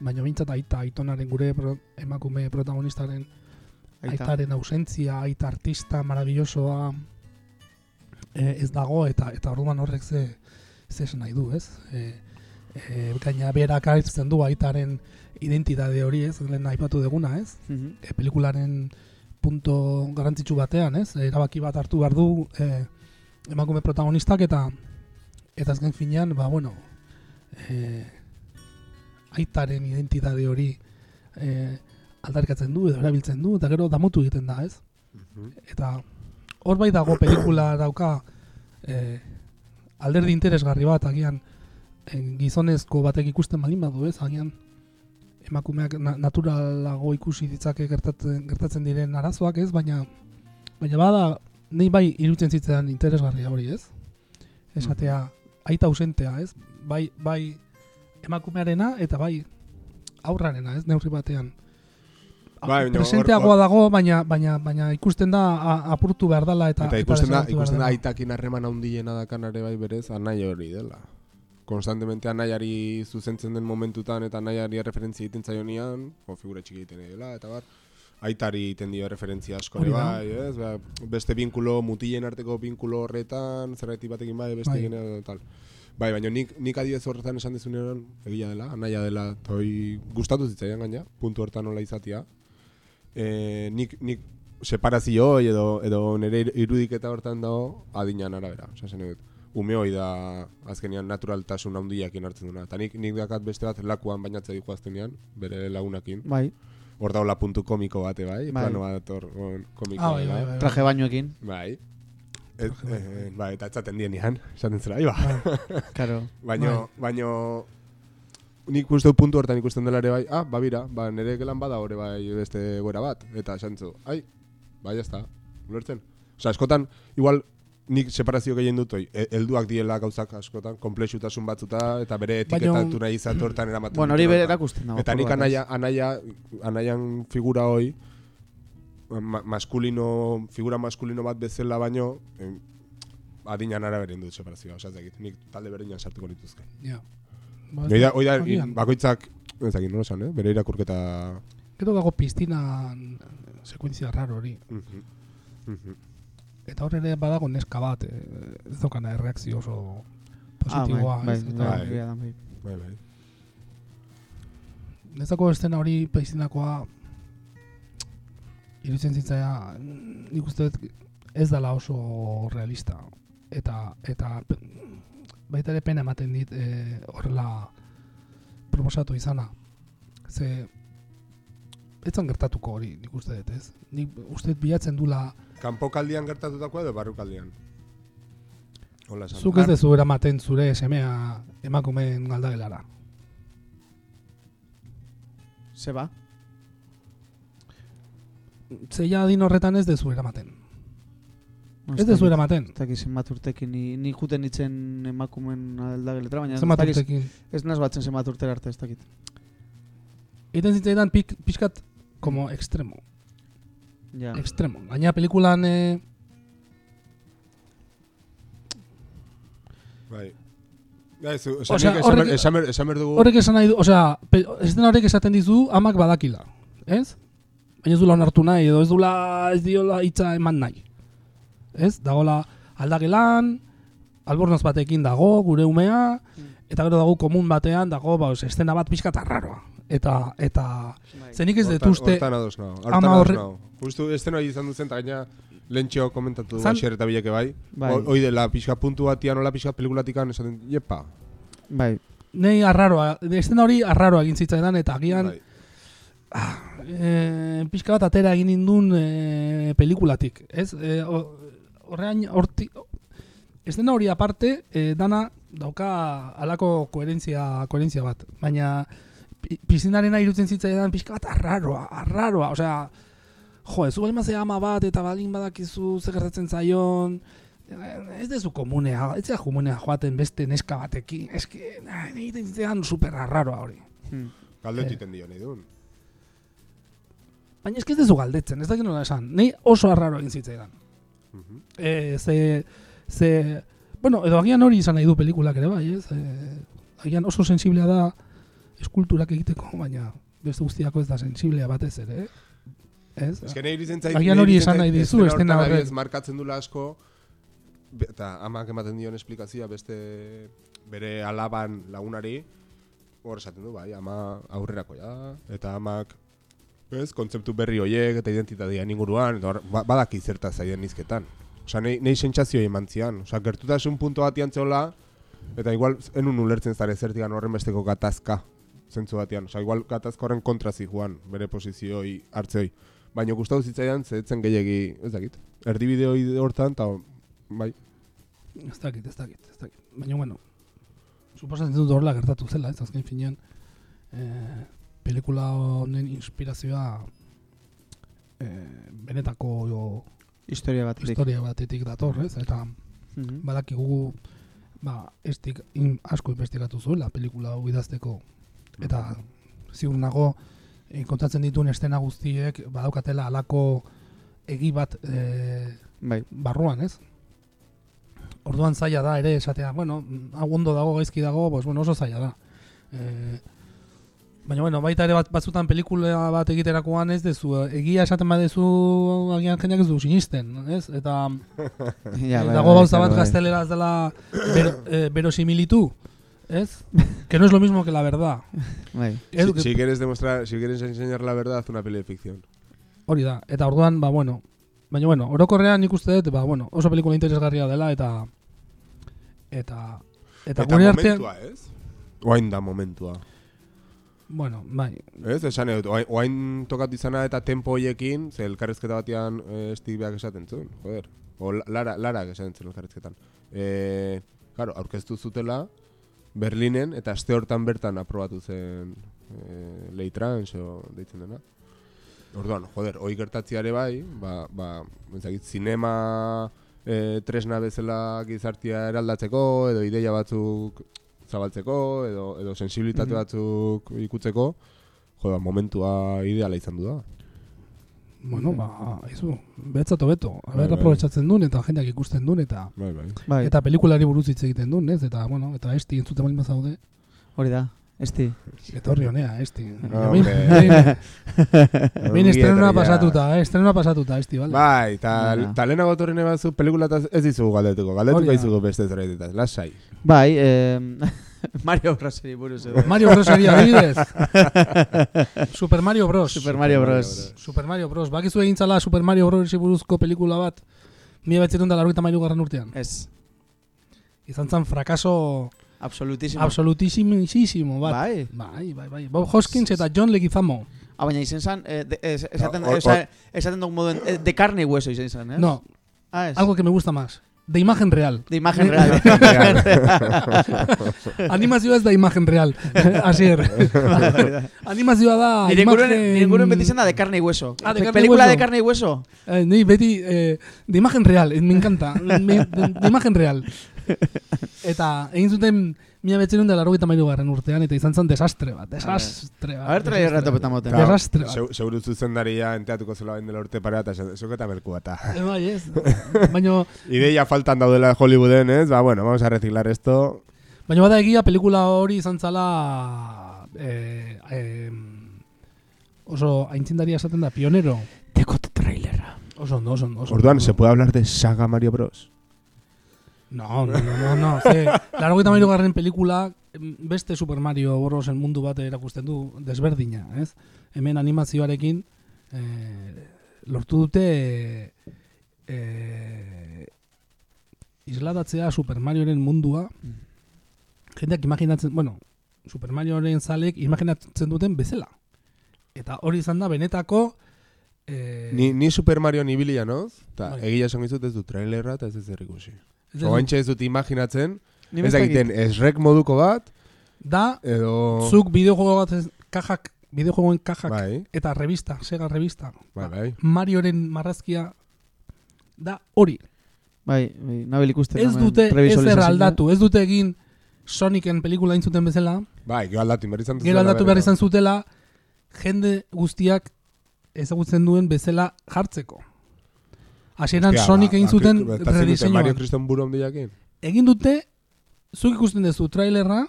baina bintzat aita, aitonaren gure pro, emakume protagonistaren Aita. aitaren ausentzia, aita artista maravillosoa e, ez dago eta eta orduan horrek ze ze esan nahi du, ez? E, e, gaina berak hartzen du aitaren identitate hori, ez? Lehen aipatu deguna, ez? Mhm. E, pelikularen punto garrantzitsu batean, ez? Erabaki bat hartu behar du e, emakume protagonistak eta eta azken finean, ba, bueno, e, aitaren identitate hori e, aldarrikatzen du edo erabiltzen du eta gero damutu egiten da, ez? Mhm. Eta hor bai dago pelikula dauka e, alderdi interesgarri bat agian e, gizonezko batek ikusten balin badu, ez? Agian emakumeak na naturalago ikusi ditzake gertatzen, gertatzen diren arazoak, ez? Baina baina bada nei bai irutzen zitzaidan interesgarria hori, ez? Esatea aita ausentea, ez? Bai bai emakumearena eta bai aurrarena, ez? Neurri batean. Bai, presenteagoa dago, baina baina baina ikusten da a- apurtu behar dela eta Eta ikusten da, ikusten da aitakin harreman handiena dakan ere bai berez, anai hori dela. Konstantemente anaiari zuzentzen den momentutan eta anaiari referentzia egiten zaionean, o figura txiki egiten dela, eta bar, aitari egiten dio referentzia asko ere bai, ez? Ba, beste binkulo, mutilen arteko binkulo horretan, zergaiti batekin bai, beste bai. tal. Bai, baina nik, nik adibidez horretan esan dizunean egia dela, anaia dela, eta hoi gustatu zitzaidan gaina, puntu hortan nola izatia. E, nik, nik separazio edo, edo nire irudiketa hortan dago adinan arabera. Osa, zen dut, ume hoi da azkenean naturaltasun handiakin hartzen duna. Eta nik, nik dakat beste bat lakuan bainatzea dijo azkenean, bere lagunakin. Bai, Hor daula puntu komiko bate, bai? Bai. Plano bat hor komiko Ah, bai, bai, bai. traje bainoekin. Bai. Et, bat, eh, bai, eta etzaten dien ian, esaten zela, iba. Claro. Baino, baino, nik uste puntu hortan ikusten dela ere bai, ah, ba bira, ba nire gelan bada hori bai beste goera bat, eta esan zu, ai, ba jazta, ulertzen. Osa, askotan, igual, nik separazio gehien dut, oi, e- helduak diela gauzak askotan, komplexutasun batzuta, eta bere etiketatu nahi izatu hortan eramaten. Bueno, hori bere erakusten dago. Eta nik anaia, anaia, anaian figura hoi, ma, maskulino, figura maskulino bat bezala baino, em, adinan araberen dut separazioa, osea, dakit, nik talde berdinan sartuko nituzke. Ja. Ba, Hoi da, hoi da, agian. bakoitzak, ez dakit, nola esan, eh? bere irakurketa... Gero dago piztina sekuentzia raro hori. Mhm. Mhm. Eta hor ere badago neska bat, eh, ez daukana erreakzio oso Ah, bai, positiboa. bai, ez? bai, Bai. bai. Bai. Nezako estena hori piztinakoa iruditzen zitzaia nik uste dut ez dela oso realista. Eta, eta baita ere pena ematen dit eh, horrela proposatu izana. Ze ez zan gertatuko hori nik uste dut, ez? Nik uste dut bilatzen dula Kanpokaldian gertatutako edo barrukaldian? Hola. Zuk ez dezu eramaten zure semea emakumeen galdagelara. Se ba. Zeia adin horretan ez dezu eramaten. Ez Ez dezu eramaten. Ez dakit zenbat urtekin, ni, ni juten itzen emakumen aldageletra, baina Zenbat urtekin. ez naz batzen zenbat urtera arte, ez dakit. Egiten zitzaidan pik, pixkat como extremo. Ja. Extremo. Gaina pelikulan eh, Bai. Ez, Osea, esan, esan, horrek- esan, nahi du, osea, ez den horrek esaten dizu amak badakila. Ez? Baina ez dula onartu nahi, edo ez dula ez diola hitza eman nahi. Ez? Dagola aldagelan, albornoz batekin dago, gure umea, eta gero dago komun batean, dago, ba, os, estena bat pixka tarraroa. Eta, eta, Bai. zenik ez detuzte, Hortan ados nao. Hortan ados horre- nao. Justu, ez hori izan duzen, eta gaina lentxeo komentatu du Zan- Asier eta bileke bai. Bai. Ho- Hoi dela, pixka puntu batian, hola pixka pelikulatikan, esaten, jepa. Bai. nei arraroa, estena hori arraroa egin zitzaidan, eta agian, Bai. E, pixka bat atera egin indun e, pelikulatik, ez? E, o- horrean, horti, ez dena hori aparte, e, dana dauka alako koherentzia, koherentzia bat, baina pi- pizinarena irutzen zitzaidan pixka bat arraroa, arraroa, osea, jo, ez baldin bazea ama bat eta baldin badakizu zer gertatzen zaion, eh, ez dezu komunea, ez zea komunea joaten beste neska batekin, nah, egiten zitzaidan super arraroa hori. Hmm. Galdetu Eh. iten dio, nahi duen. Baina eske ez dezu galdetzen, ez dakit nola esan. Nei oso arraro egin zitzaidan. E, ze, ze, bueno, edo agian hori izan nahi du pelikulak ere bai, ez? E, agian oso sensiblea da eskulturak egiteko, baina beste guztiako ez da sensiblea batez ere, eh? Ez? Ez nahi iritzen. Agian hori esan nahi dizu, estena estena horretan horrek. adibidez markatzen dula asko, eta amak ematen dion esplikazioa beste bere alaban lagunari, hor esaten du, bai, ama aurrerako da, eta amak, ez, kontzeptu berri hoiek eta identitatea inguruan, eta ba, badaki zerta zaien izketan. Osa, nahi, nahi sentsazio eman zian. Osa, gertutasun punto batian zehola, eta igual enun ulertzen zare zertigan horren besteko gatazka zentzu batean. Osa, igual gatazka horren kontra zijoan, bere posizioi hartzeoi. Baina gustatu zitzaidan, zetzen gehiagi, ez dakit, erdibideoi hortan, eta bai, Ez dakit, ez dakit, ez dakit. Baina, bueno, suposatzen dut horrela gertatu zela, ez azken finean, e, pelikula honen inspirazioa e, benetako jo, Historia bat. historia batetik dator, ez? Eta Mhm. badakigu ba, estik in, asko investigatu zuela pelikula hau idazteko eta ziur nago eh, kontatzen dituen estena guztiek badaukatela alako egi bat e, Bai. barruan, ez? Orduan zaila da ere esatea, bueno, hau ondo dago, gaizki dago, pues bueno, oso zaila da. E, baina bueno, baita ere bat, batzutan pelikula bat egiterakoan ez dezu, egia esaten badezu agian jendeak ez du sinisten, ez? Eta Ja, bai, dago bai, gauza bat bai. gazteleraz dela bero, eh, verosimilitu, ¿ez? que no es lo mismo que la verdad. Bai. Ez, si, si quieres demostrar, si quieres enseñar la verdad, haz una peli de ficción. Hori da, eta orduan, ba, bueno, baina, bueno, orokorrean nik uste dut, ba, bueno, oso pelikula interesgarria dela, eta, eta, eta, Eta gure artean, momentua, ez? Oain da momentua. Bueno, bai, Ez, esan edut, oain, oain tokatu izana eta tempo hoiekin, ze elkarrezketa batean e, estik esaten zuen, joder. O la- Lara, Lara esaten zuen elkarrezketan. E, claro, aurkeztu zutela, Berlinen, eta aste hortan bertan aprobatu zen e, Leitrans, o deitzen dena. Orduan, joder, hoi gertatziare bai, ba, ba, ezakit, zinema e, tresna bezala gizartia eraldatzeko, edo ideia batzuk zabaltzeko, edo, edo sensibilitate Mhm. batzuk ikutzeko, jo, ba, momentua ideala izan du da. bueno, ba, izu, behatzatu beto, Bai, haber bai. aprobetsatzen duen, eta jendeak ikusten duen, eta, Bai, bai. Bai. eta pelikulari buruz hitz egiten duen, ez? Eta, bueno, eta esti entzuten baldin bazaude, Hori da. Esti. etorri honea, esti. Ongi estrenuna etorria. pasatuta, eh? estrenuna pasatuta, esti, bale? Bai, eta Hala. ta lehenago etorri nahi bazu pelikula eta ez dizugu galdetuko. Galdetuko dizugu beste zerbaitetaz, lasai. Bai, eh, Mario Broseri buruz edo. Mario Bros eri adibidez. Super Mario Bros. Super Mario Bros. Super Mario Bros. Bakizu egin Super Mario Bros. buruzko pelikula bat. Mila betzerun da larogeita mairu garran urtean. Ez. Izan zan frakaso Absolutísimo. absolutisimo bat. Bai. Bai, bai, bai. Bob Hoskins eta John Leguizamo. Ah, baina izen zan, eh, de- es- esaten, osa, esaten dugu moduen, eh, de carne y hueso izen zan, ez? No, Ah, ez. algo que me gusta más. de imagen real. De imagen real. Animazioa ez da imagen real. Asier. Animazioa da Nire imagen... nire beti izan da de carne y hueso. Ah, de carne Película hueso. de carne y hueso. Eh, ni beti eh, de imagen real, eh, me encanta. Me- de, de imagen real. Eta egin zuten mila betzen da laro garren urtean, eta izan zen desastre bat, desastre bat. A ver, trailer desastre rato bat. petan moten. Desastre bat. Seguru zuzendaria enteatuko zela bain dela urte parea, eta zuk eta melku eta. Eh, Bai, ez. Baina, Ideia faltan daudela Hollywooden, ez? Ba, bueno, vamos a reciclar esto. baina bada egia pelikula hori izan zala eh, eh, oso aintzindaria esaten da, pionero. Dekote trailera. Oso ondo, oso ondo. Orduan. ¿se puede hablar de saga Mario Bros? No, no, no, no. Ze, laro garren pelikula beste Super Mario Brosen mundu bat erakusten du desberdina, ez? Hemen animazioarekin eh, lortu dute eh, isladatzea Super Marioren mundua jendeak imaginatzen, bueno, Super Marioren zalek imaginatzen duten bezala. Eta hori izan da benetako eh, Ni, ni Super Mario ni bilia, no? Ta, Bai. egia esan gizut ez du trailerra eta ez ez ikusi. Ez Oantxe ez dut imaginatzen, ez egiten esrek moduko bat, da edo... zuk bideojuego bat ez- kajak, bideojuegoen kajak Bai, eta revista, Sega revista. bai, bai. Marioren marrazkia da hori. Bai, bai, nabil ikusten. Ez dute previsualizazioa. aldatu, ez dute egin Sonicen pelikula intzuten bezala, Bai, gero aldatu behar izan gero aldatu behar izan zutela, jende guztiak ezagutzen duen bezala jartzeko. Hasieran Sonic egin zuten Mario rediseinuan. Kriston buru handiakin. Egin dute, zuk ikusten duzu trailerra,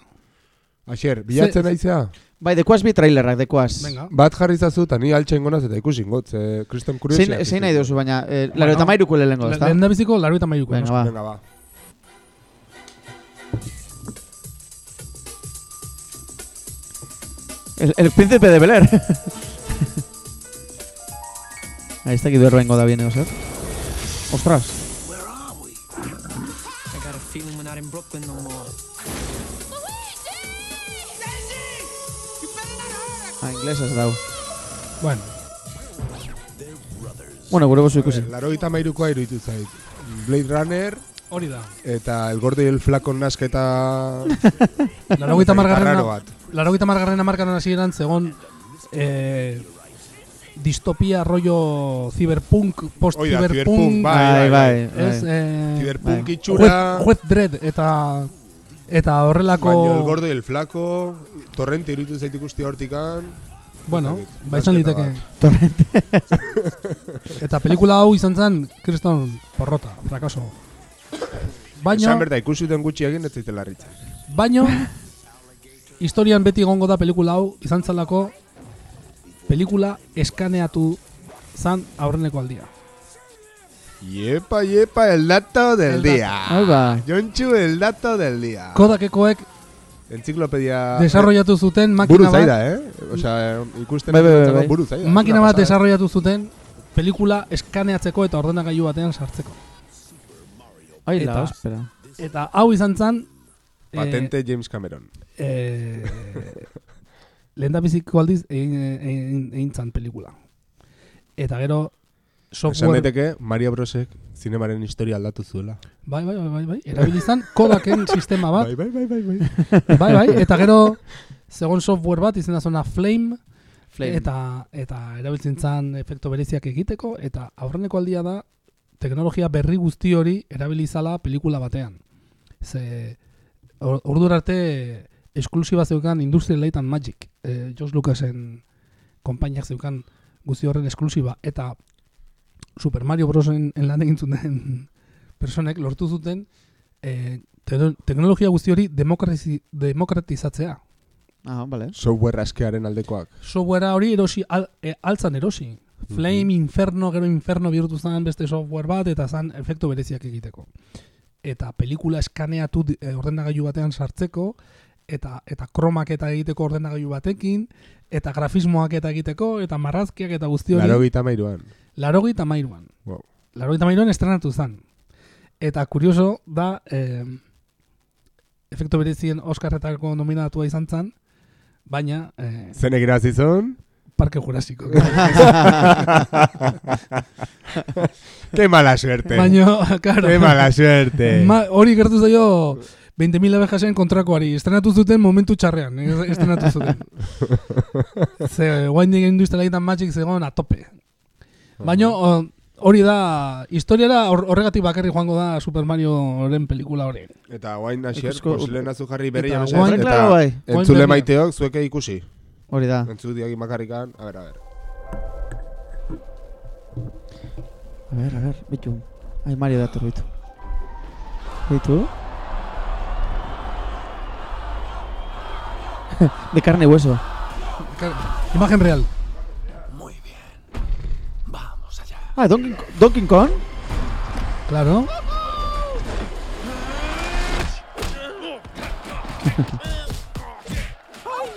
Aixer, bilatzen Ze- naizea? Bai, dekoaz bi trailerrak, dekoaz. venga, Bat jarri zazu eta ni altxen gonaz eta ikusi ingot, ze Kriston kuriosia. Zein, zein nahi duzu, baina, eh, laro Bueno, eta mairuko lehenengo, ezta? lehen da biziko laro eta mairuko. Venga, ba. Venga, ba. El, el príncipe de Bel Air. Ahí está aquí duermo da bien, ¿no sé? Ostras. Ah, inglés has dado. Bueno, Bueno, gure bozu ikusi. Laro eta mairukoa iruditu zait. Blade Runner hori da. eta El Gordo y el Flaco nasketa... Laro gita Raro margarren bat. Laro gita margarren amarkaran hasieran zegon eh, distopia rollo cyberpunk, post-cyberpunk, Cyberpunk, bai, Bai, bai, bai. ez, bai. eh, Cyberpunk bai. itxura... juez, juez dread eta eta horrelako Baina El Gordo y el Flaco, torrente iruditu zait ikusti hortikan... bueno, Ez ba izan liteke bat. eta pelikula hau izan zen kriston porrota, frakaso baino, Esan berda, ikusi duten gutxi egin ez zaitela harritzen. baino historian beti egongo da pelikula hau izan zelako pelikula eskaneatu zan aurreneko aldia Yepa, yepa, el dato del El día. Va. Jontxu, el dato del día. Kodakekoek Enciklopedia... desarrollatu zuten makina bat, zaida, eh? Osea, ikusten... Bai, bai, bai, bai. Buru zaida. makina bat desarrollatu zuten pelikula eskaneatzeko eta ordenagailu batean sartzeko. Ai, Eta- la espera. Eta hau izan zen eh, Patente James Cameron. eh, lehen da biziko aldiz egin, egin, egin zan pelikula. Eta gero Esan software... daiteke Mario Brosek zinemaren historia aldatu zuela. Bai, bai, bai, bai, bai. Erabili zan Kodaken sistema bat. Bai, bai, bai, bai, bai. bai, bai. Eta gero segon software bat izena zona Flame, Flame. Eta, eta erabiltzen zan efekto bereziak egiteko, eta aurreneko aldia da, teknologia berri guzti hori erabili zala pelikula batean. Ze, or- ordura arte esklusiba zeukan Industrial Light and Magic, eh, Josh Lucasen konpainiak zeukan guzti horren esklusiba, eta Super Mario Brosen en lan egin zuten personek lortu zuten eh, te- teknologia guzti hori demokratizi- demokratizatzea. Ah, vale. Software askearen aldekoak. softwarea hori erosi al, e, altzan erosi. Flame, Inferno, gero Inferno bihurtu zen beste software bat eta zan efektu bereziak egiteko. Eta pelikula eskaneatu eh, ordenagailu batean sartzeko eta eta kromak eta egiteko ordenagailu batekin eta grafismoak eta egiteko eta marrazkiak eta guzti hori Laro gita mairuan. larogeita mairuan. Wow. Larogeita mairuan estrenatu zen. Eta kurioso da eh, efektu berezien Oscarretako nominatua izan zen, baina eh, Zen egirazi zon? Parque Jurásiko. Qué mala suerte. Baina, claro. Qué mala suerte. Ma, hori gertu zaio 20.000 abejasen kontrakoari. Estrenatu zuten momentu txarrean. Estrenatu zuten. Ze, Winding Industrial and Magic zegoen a tope. Baina, hori da, historiara hor- horregatik bakarri joango da Super Marioren pelikula hori. Eta guain Ikusko- posible nazu jarri berri Eta jamesan, guain- eta Claro, bai. entzule maiteok zueke ikusi. Hori da. Entzu diagin makarrikan, a ber, a ber. A ver, a ver, bitu. Ai, Mario dator bitu. Bitu. De carne y hueso. Imagen real. Ah, Donkey, Donkey Kong. Claro.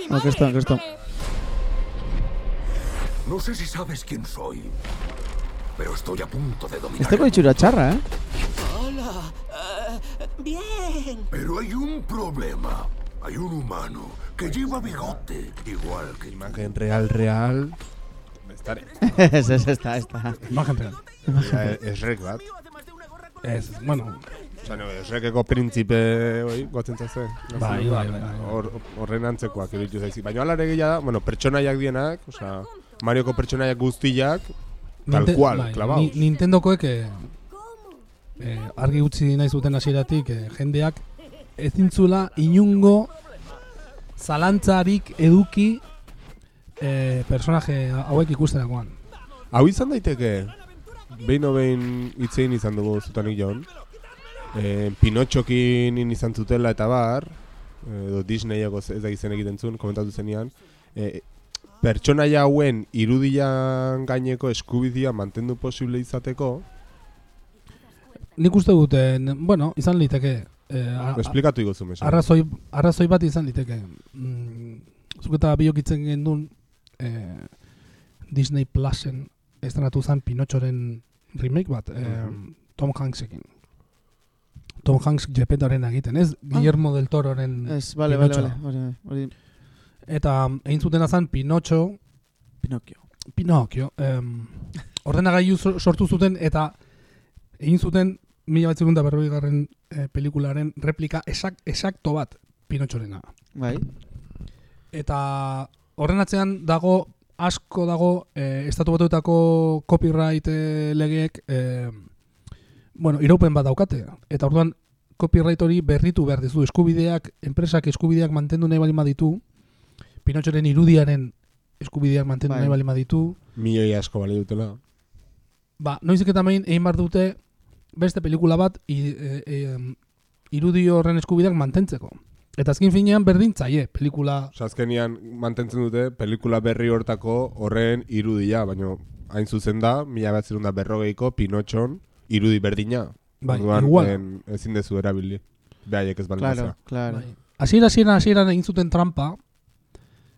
No, que esto, que esto. No sé si sabes quién soy, pero estoy a punto de dominar. Este con itxura txarra, eh? Bien. Pero hay un problema. Hay un humano que lleva bigote, igual que Imagen real, real. Ez, ez da, ez da. Imagen real. Ja, esrek bat. Ez, bueno, Osa, no, esrekeko printzipe, oi, gotzen zazen. bai, bai, bai. bai. Hor, horren antzekoak iruditu zaizi. Baina alare gehiago da, bueno, pertsonaiak dienak, osea, Marioko pertsonaiak guztiak, tal Ninte- cual, bai, clavaos. Ni, Nintendokoek eh, eh, argi utzi nahi zuten hasieratik eh, jendeak ezintzula inungo zalantzarik eduki eh, personaje hauek ikusterakoan. Hau izan daiteke, behin behin hitzein izan dugu zutanik jon, e, Pinotxokin izan zutela eta bar, edo Disneyako ez da izen egiten zuen, komentatu zenean, e, pertsonaia hauen irudian gaineko eskubidia mantendu posible izateko, Nik uste dut, eh, n- bueno, izan liteke. Eh, esplikatu iguzu mesan. arrazoi, arrazoi bat izan liteke. Mm, zuk eta biokitzen gendun eh, Disney Plusen estrenatu zen Pinotxoren remake bat, eh, Mhm. Tom Hanksekin. Tom Hanks Geppettoren egiten, ez? Guillermo del Tororen Ez, bale, bale, Pinotxoa. bale. Hori, hori, Eta mm, egin zutena zen Pinotxo, Pinocchio. Pinocchio, em, ordenagailu so- sortu zuten eta egin zuten mila bat segunda berroi garren eh, pelikularen replika esak, esakto bat Pinotxorena. Bai. Eta horren atzean dago asko dago eh, estatu batuetako copyright eh, legeek eh, bueno, iraupen bat daukate. Eta orduan copyright hori berritu behar dizu eskubideak, enpresak eskubideak mantendu nahi balima ditu, Pinotxoren irudiaren eskubideak mantendu Bai. nahi balima ditu, Milioi asko bali dutela. ba, noizik eta main egin behar dute beste pelikula bat i, e, e, irudi horren eskubideak mantentzeko. Eta azken finean berdintzaie pelikula Osa, azkenian mantentzen dute pelikula berri hortako horren irudia, baina hain zuzen da, mila bat zirunda berrogeiko Pinotxon irudi berdina. Bai, Orduan, igual. en- ezin dezu erabili. Behaiek ez baldin Claro, claro. Bai. Hasiera hasieran hasieran egin zuten trampa,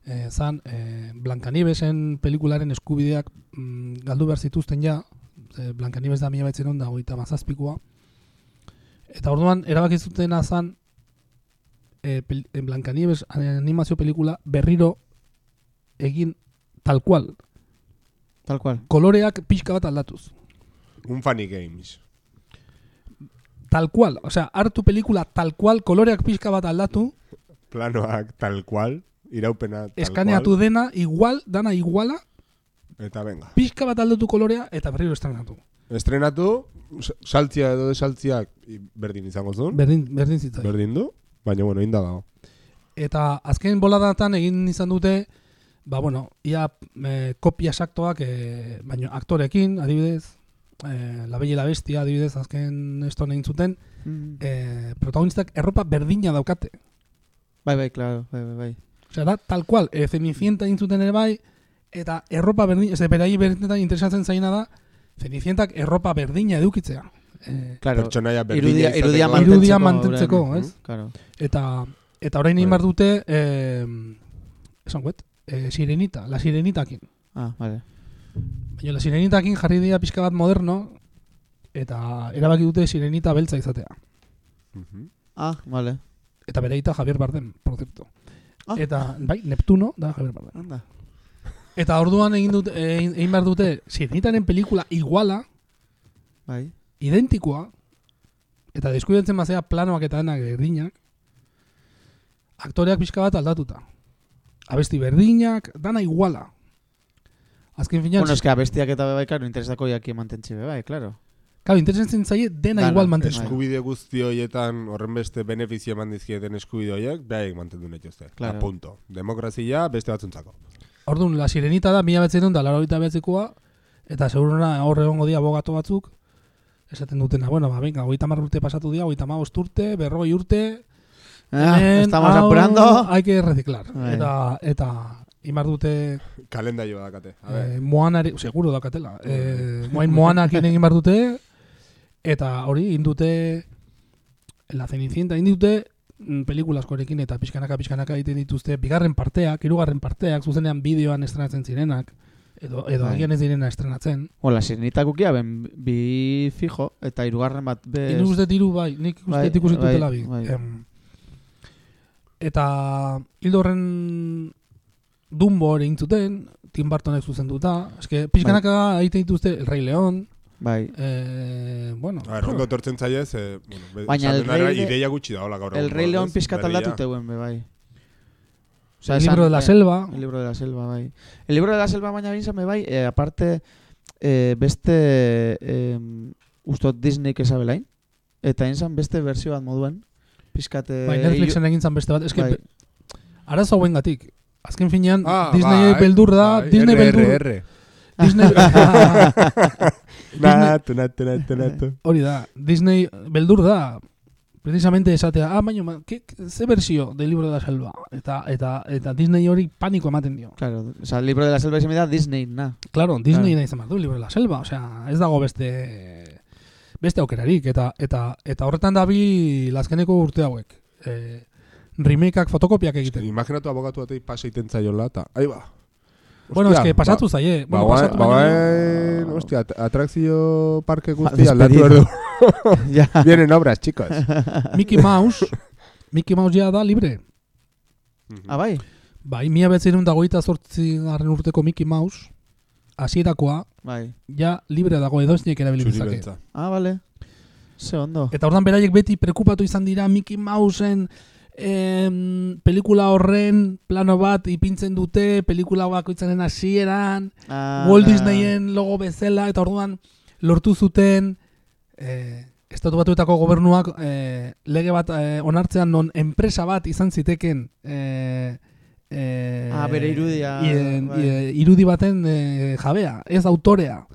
eh, zan eh, Blancanibesen pelikularen eskubideak mm, galdu behar zituzten ja, eh, Blancanibes da mila baitzen da hogeita mazazpikoa, eta orduan erabaki zutena zan eh, pel, eh, Blancanibes animazio pelikula berriro egin tal cual, Tal cual. koloreak pixka bat aldatuz. Un funny games. Tal cual, osea, hartu pelikula tal cual, koloreak pixka bat aldatu, Planoak tal cual, iraupena tal eskaneatu cual, dena igual, dana iguala, eta venga. pixka bat aldatu kolorea eta berriro estrenatu. Estrenatu, saltzia edo desaltziak berdin izango zuen, Berdin, berdin zitzaion. berdin du, baina bueno, inda dago. Eta azken boladatan egin izan dute, ba bueno, ia e, kopia saktoak, e, baina aktorekin, adibidez, e, La Bella y la Bestia, adibidez, azken eston egin zuten, Mm. e, protagonistak erropa berdina daukate. Bai, bai, claro. Bai, bai, bai. Osea, da, tal cual, e, egin zuten ere bai, eta erropa berdina, ez berai berdinetan interesatzen zaina da, Cenicientak erropa berdina edukitzea. E, Claro. Pertsonaia berdina Irudia, irudia Irudia mantentzeko. mantentzeko, euren- ez? Claro. Eta eta orain egin dute eh, esan guet, eh, sirenita, la sirenitakin. Ah, vale. Baina la sirenitakin jarri dira pixka bat moderno eta erabaki dute sirenita beltza izatea. Mhm. Ah, vale. Eta bere aita Javier Bardem, por cierto. Ah. Eta, bai, Neptuno da Javier Bardem. Anda. Eta orduan egin dute, egin, egin behar dute, sirenitaren pelikula iguala, Bai. identikoa, eta deskuidatzen bazea planoak eta denak berdinak, aktoreak pixka bat aldatuta. Abesti berdinak, dana iguala. Azken finean, Bueno, eske abestiak eta bebai, claro, interesako jaki mantentzi bebai, claro. claro, interesatzen zaie dena Dana, igual mantendu. Eskubide guzti horietan horren beste benefizio eman dizkieten eskubide horiek, behaiek mantendu nahi jozte. Claro. punto. Demokrazia beste batzuntzako. Orduan, la sirenita da, mila betzen da, laro eta betzikoa, eta seguruna hor egongo dira abogatu batzuk, esaten dutena, bueno, ba, venga, mar urte pasatu dira, hogeita magost urte, berrogei urte, Ah, hemen, estamos hau, apurando. Hay que reciclar. Bai. Eta, eta, imar dute, Kalendario dakate. A ver. eh, moanari, seguro daukatela, eh, moain moanak egin behar dute, eta hori, indute, la cenicienta, indute, pelikula askorekin eta pixkanaka pixkanaka egiten dituzte bigarren parteak, hirugarren parteak, zuzenean bideoan estrenatzen zirenak, edo, edo Bai. agian ez direna estrenatzen. Hola, sirenita kukia, ben, bi fijo, eta hirugarren bat bez... Nik uste diru bai, nik uste Bai, ikusi bai, dutela bi. bai. Em, eta hildo horren Dumbo hori intzuten, Tim Burtonek zuzenduta, eske pixkanaka egiten dituzte El Rey León, Bai. eh, bueno, A ver, ondo tortzen zailez, eh, bueno, Baina el Rey Le- ideia gutxi da hola gaur El Rey León ez? pizkat aldatu teuen, be, bai. el esan- libro de la eh, selva, El libro de la selva, bai. El libro de la selva baina bintzan, be, bai, eh, aparte, eh, beste, eh, ustot Disneyk esabelain, eta inzan beste berzio bat moduen, pizkate... bai, Netflixen egin zan beste bat, eske bai. arazo hauen gatik. Azken finean, Ah, Disney bai, beldur da, bai, Disney beldur, RRR. Disney, Natu, natu, natu, natu. hori da, Disney beldur da, precisamente esatea, ah, baina, ma, ke, ze versio del libro de la selva, eta, eta, eta Disney hori paniko ematen dio. Claro, o sea, el libro de la selva izan da Disney, na. Claro, Disney Claro. nahi izan du, libro de la selva, osea, ez dago beste beste aukerarik, eta eta eta horretan dabi lazkeneko urte hauek. E, remakeak fotokopiak egiten. Imaginatu abogatu batei pasa iten zaiola, eta, ahi ba. Bueno, eske pasatu ba- zaie. Ba, Bueno, guai- pasatu ba, guain, hostia, at- atrakzio parke guztia despedido. aldatu behar du. ja. Vienen obras, chicos. Mickey Mouse, Mickey Mouse ja da libre. Ah, bai? Bai, mila betzirun da goita zortzi garren urteko Mickey Mouse, hasierakoa Bai. ja libre dago edozinek erabili Txuri dezake. beltza. Ah, vale. Ze ondo. Eta ordan beraiek beti preokupatu izan dira Mickey Mouseen em, pelikula horren plano bat ipintzen dute, pelikula bakoitzaren hasieran, Ah, Walt Disneyen logo bezala, eta orduan lortu zuten eh, estatu batuetako gobernuak eh, lege bat eh, onartzean non enpresa bat izan ziteken eh, eh, Ah, bere irudia, ien- bai. ie- irudi baten eh, jabea, ez autorea.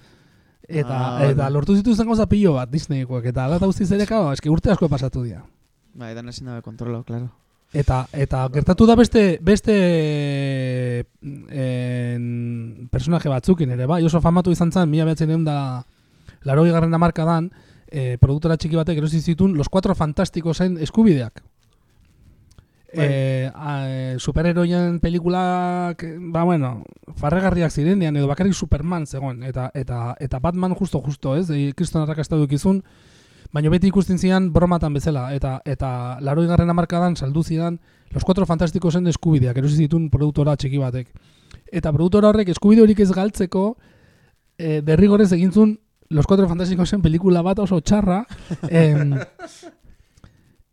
Eta, Ah, eta lortu zituzten gauza pilo bat Disneykoak, eta ala eta guztiz ere, kao, eske urte asko pasatu dira. Bai, dan ezin dabe kontrolo, claro. Eta eta gertatu da beste beste en, personaje batzukin ere, bai, oso famatu izan zen, mila behatzen da laroi garren amarkadan, eh, produktora txiki batek erosi zituen Los Cuatro Fantastikosen eskubideak. Eh, a, eh, superheroien pelikulak, eh, ba bueno, farregarriak zirenean edo bakarrik Superman zegoen eta eta eta Batman justo justo, ez? E, Kriston arrakasta dukizun, baina beti ikusten zian bromatan bezala eta eta 80garren hamarkadan saldu zidan Los Cuatro Fantastikosen eskubideak erosi zituen produktora txiki batek. Eta produktora horrek eskubide horik ez galtzeko eh, derrigorrez egin zuen Los Cuatro Fantastikosen pelikula bat oso txarra, em,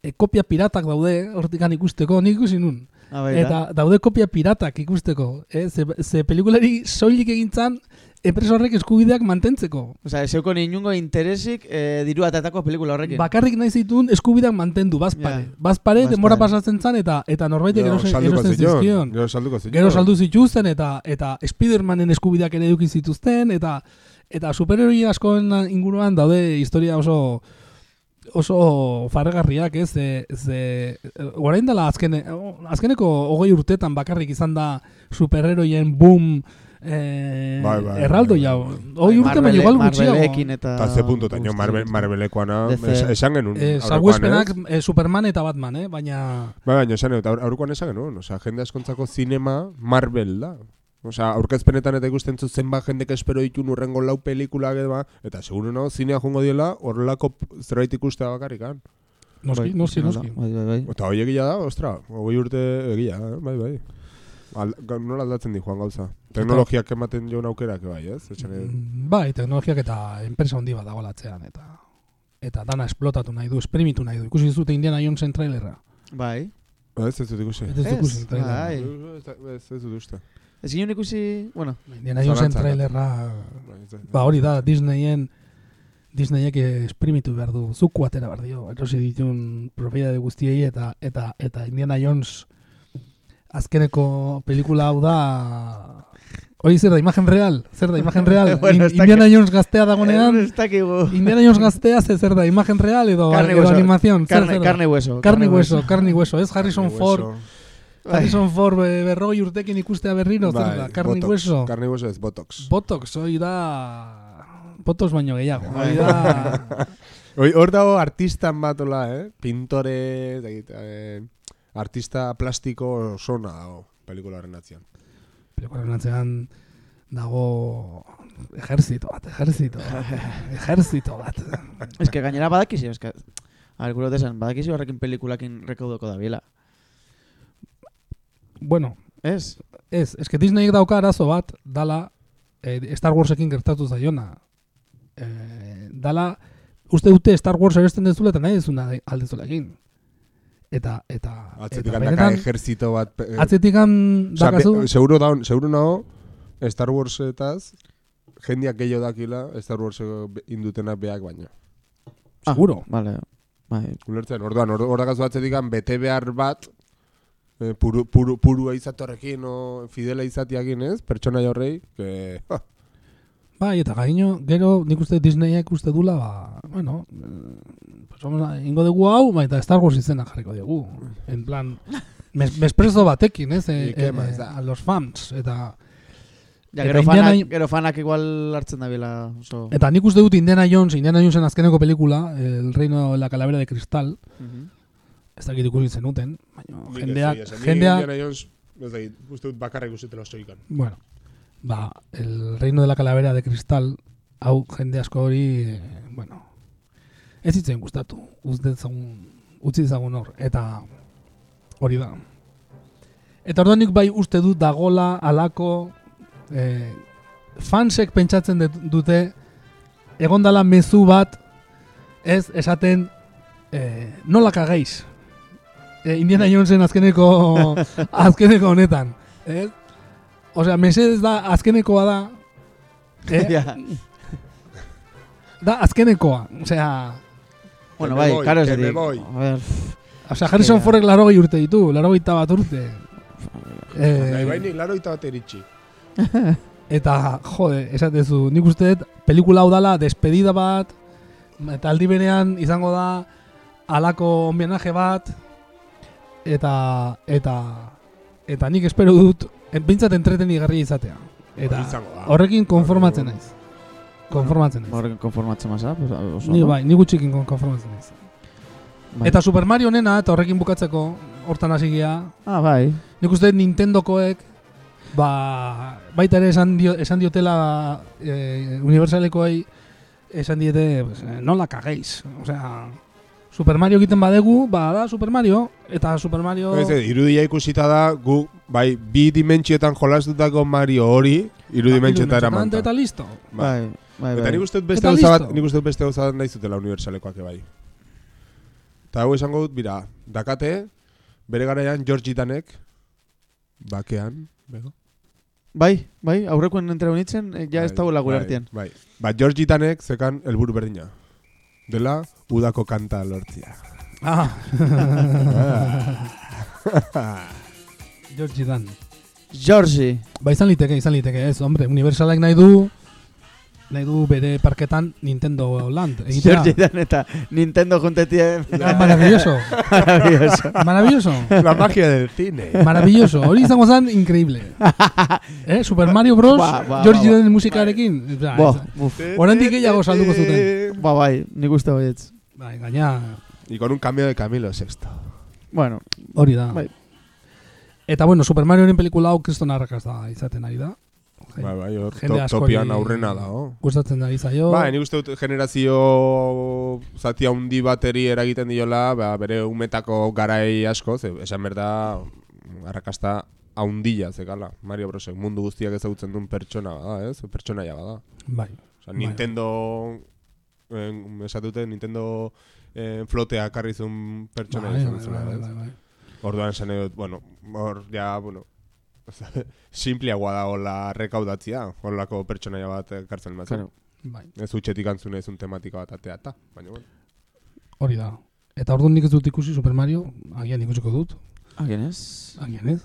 e, kopia piratak daude, hortikan ikusteko, nik ikusi nun. Ah, Eta daude kopia piratak ikusteko. Eh? Ze, ze pelikulari soilik egintzan, enpresa horrek eskubideak mantentzeko. O sea, zeuko inungo interesik eh, diru atatako pelikula horrekin. Bakarrik nahi zituen eskubideak mantendu, bazpare. Ja. Bazpare, Bazpare. denbora pasatzen zan, eta eta norbaitek Gero erosten zion, zizkion. Gero salduko zion. Gero saldu zituzten, eta eta Spidermanen eskubideak ere eduki zituzten, eta eta superheroi askoen inguruan daude historia oso oso farregarriak, ez? Ze, ze, orain dela azkene, azkeneko hogei urtetan bakarrik izan da superheroien boom eh, Bai, bai, erraldo bai, jau. bai, Hogei urte baino igual gutxiago. Marvelekin eta... Eta ze punto, taino Marvel, Marvelekoana, esan genuen. Eh, ez? eh, Superman eta Batman, eh? baina... Bai, baina esan, eta aur- aurrekoan esan genuen, osea, jende askontzako zinema Marvel da. Osea, aurkezpenetan eta ikusten zu zenbat jendek espero ditun urrengo lau pelikulak edo ba, eta seguro no, zinea jongo diela, horrelako zerbait ikustea bakarrikan. Noski, Bai, noski, noski. Bai, bai, bai. Eta hoi egia da, ostra, hogei urte egia, bai, bai. Al, nola aldatzen di joan gauza? Teknologiak ematen joan aukerak bai, ez? Edo. Mm, Bai, teknologiak eta enpresa handi bat dago latzean, eta eta dana esplotatu nahi du, esprimitu nahi du. Ikusi zute Indiana Jonesen trailerra. Bai. Ez, ez dut ikusi. Ez dut Ez, ikusi trailerra. bai. Ez, ez dut uste. Ez ginen ikusi, bueno, Indiana Jonesen trailerra, Bai, ba hori da, Disneyen Disneyek esprimitu behar du, zuku atera behar dio, erosi ditun propiedade guztiei eta eta eta Indiana Jones azkeneko pelikula hau da Hori zer da, imagen real? Zer da, imagen real? Bueno, Indiana. Jones gaztea dakigu. Indiana Jones gaztea ze zer da, imagen real edo, Carne y edo hueso. Carne, zer carne y hueso. Carne y hueso, carne y hueso, ez Harrison Carne Ford, hueso. Bai. Harrison Ford be- berrogei urtekin ikustea berriro, zer Bai, da, carne y botox. hueso. Carne y hueso ez botox. Botox, hori da... Botox baino gehiago. Bai. Hori da... Hoi, hor dago artistan bat ola, eh? Pintore, eh, artista plastiko sona dago pelikula horren atzian. Pelikularen atzean dago ejército bat, ejército bat, ejército bat. Ez que gainera badakizi, ez que... A ver, desan, badakizi horrekin pelikulakin rekaudoko da biela. Bueno, Ez? ez, ez que Disneyek dauka arazo bat, dala eh, Star Warsekin gertatu zaiona. Eh, dala, uste dute Star Wars eresten dezula eta nahi dezuna aldezula egin. Eta, eta, Atzetik eta ejerzito bat... eh, atzetikan osea, be- dakazu, seguro da, seguro nago, Star Warsetaz, jendiak gehiago dakila Star Wars indutenak beak baino. seguro. Vale. Bai. Ulertzen, orduan, hor hor dakazu atzetik bete behar bat, eh, puru, puru, purua izatorrekin, o fidela izatiakin, ez? Pertsona horrei, que... ha, Bai, eta gaino, gero nik uste Disneyek uste dula, ba, bueno, eh, pues vamos a, ingo dugu hau, ba, eta Star Wars izena jarriko dugu. En plan, mes, mesprezo batekin, ez? ¿Y Eh, eh, más da? a los fans, eta... Ja, Eta gero, Indiana- fanak, gero fanak igual hartzen da biela oso... Eta nik uste dut Indiana Jones, Indiana Jonesen azkeneko pelikula, El reino de la calavera de cristal, Mhm. ez dakit ikusi zenuten, baina jendeak, jendeak, Indiana Jones, ez dakit, uste dut bakarrik uste soikan. bueno, ba, El reino de la calavera de cristal, hau jende asko hori, eh, bueno, ez zitzen gustatu, dezagun, utzi dezagun hor, eta hori da. Eta orduan nik bai uste dut dagola alako eh, fansek pentsatzen dut- dute egondala mezu bat ez esaten eh, nola kageiz eh, Indiana Jonesen azkeneko azkeneko honetan ez? Osea, mesedez da azkenekoa da eh? Ja. da azkenekoa osea, Bueno, me bai, karo ez voy. A ver, osea Harrison Ja. Fordek larogei urte ditu larogei bat urte Nahi eh, bainik, laro eta bat eritxi. Eta, jode, esatezu, nik uste dut, pelikula hau dala, despedida bat, eta aldi berean izango da, alako homenaje bat, eta, eta, eta nik espero dut, bintzat entretenigarria izatea. Eta horrekin konformatzen naiz. Konformatzen naiz. horrekin konformatzen maza, pues, oso, Ni bai, ni gutxikin kon- konformatzen naiz. Bai. Eta Super Mario nena, eta horrekin bukatzeko, hortan hasi gea, Ah, bai. Nik uste Nintendokoek ba, baita ere esan, dio, esan diotela e, Universalekoei esan diete pues, eh, nola kageiz. Osea, Super Mario egiten badegu, ba da Super Mario, eta Super Mario... Ez, ez, irudia ikusita da, gu, bai, bi dimentsioetan jolastutako Mario hori, iru dimentsioetan Eta eramanta. Eta listo. Bai, bai, Eta bai. nik uste beste Eta gauza bat, nik uste beste gauza bat nahi zutela universalekoak bai. Eta hau esango dut, bira, dakate, bere garaian George Danek, bakean, bego? Bai, bai, aurrekoen entrego nintzen, eh, ja ez Bai, dagoela gure bai, artean. Bai, ba, George Danek zekan helburu berdina. Dela, udako kanta lortzia. Ah, Ah. George Dan. Georgie. Ba izan liteke, izan liteke, ez, hombre, Universalek nahi du, nahi du bere parketan Nintendo Land. Egitea. Georgie dan eta Nintendo juntetie. Ah, maravilloso, Maravilloso. maravilloso. La magia del cine. Maravilloso, hori izango zen increíble. eh? Super Mario Bros. Ba, ba, George ba, ba. Musikarekin. Ba. Oraindik gehiago salduko zuten. Ba, bai, nik uste baietz. Bai, gaina, Y con un cambio de Camilo Sexto. Bueno, hori da. Bai. Eta bueno, Super Marioren pelikula hau kriston arrakasta izaten ari da. Bai, bai, hor, to, askori- topian aurrena da, oh. Gustatzen ari zaio. Ba, nik uste dut generazio zati handi bateri eragiten diola, ba, bere umetako garai asko, ze, esan berda, arrakasta haundila zekala, Mario Brosek, mundu guztiak ezagutzen duen pertsona bada, ez? Pertsonaia bada. Bai. Osa, Bai. Nintendo, eh, esatute, Nintendo eh, flotea karri zuen pertsona Bai, izan bai, bai, ez? bai, bai. Orduan esan edut, bueno, hor, ja, bueno, simpliagoa da hola rekaudatzia, holako pertsonaia bat ekartzen bat. Claro. Bai, Ez utxetik antzune ez un tematika bat atea eta, baina bueno. hori da. Eta orduan nik ez dut ikusi Super Mario, agian ikusiko dut, Agian ez. agian ez.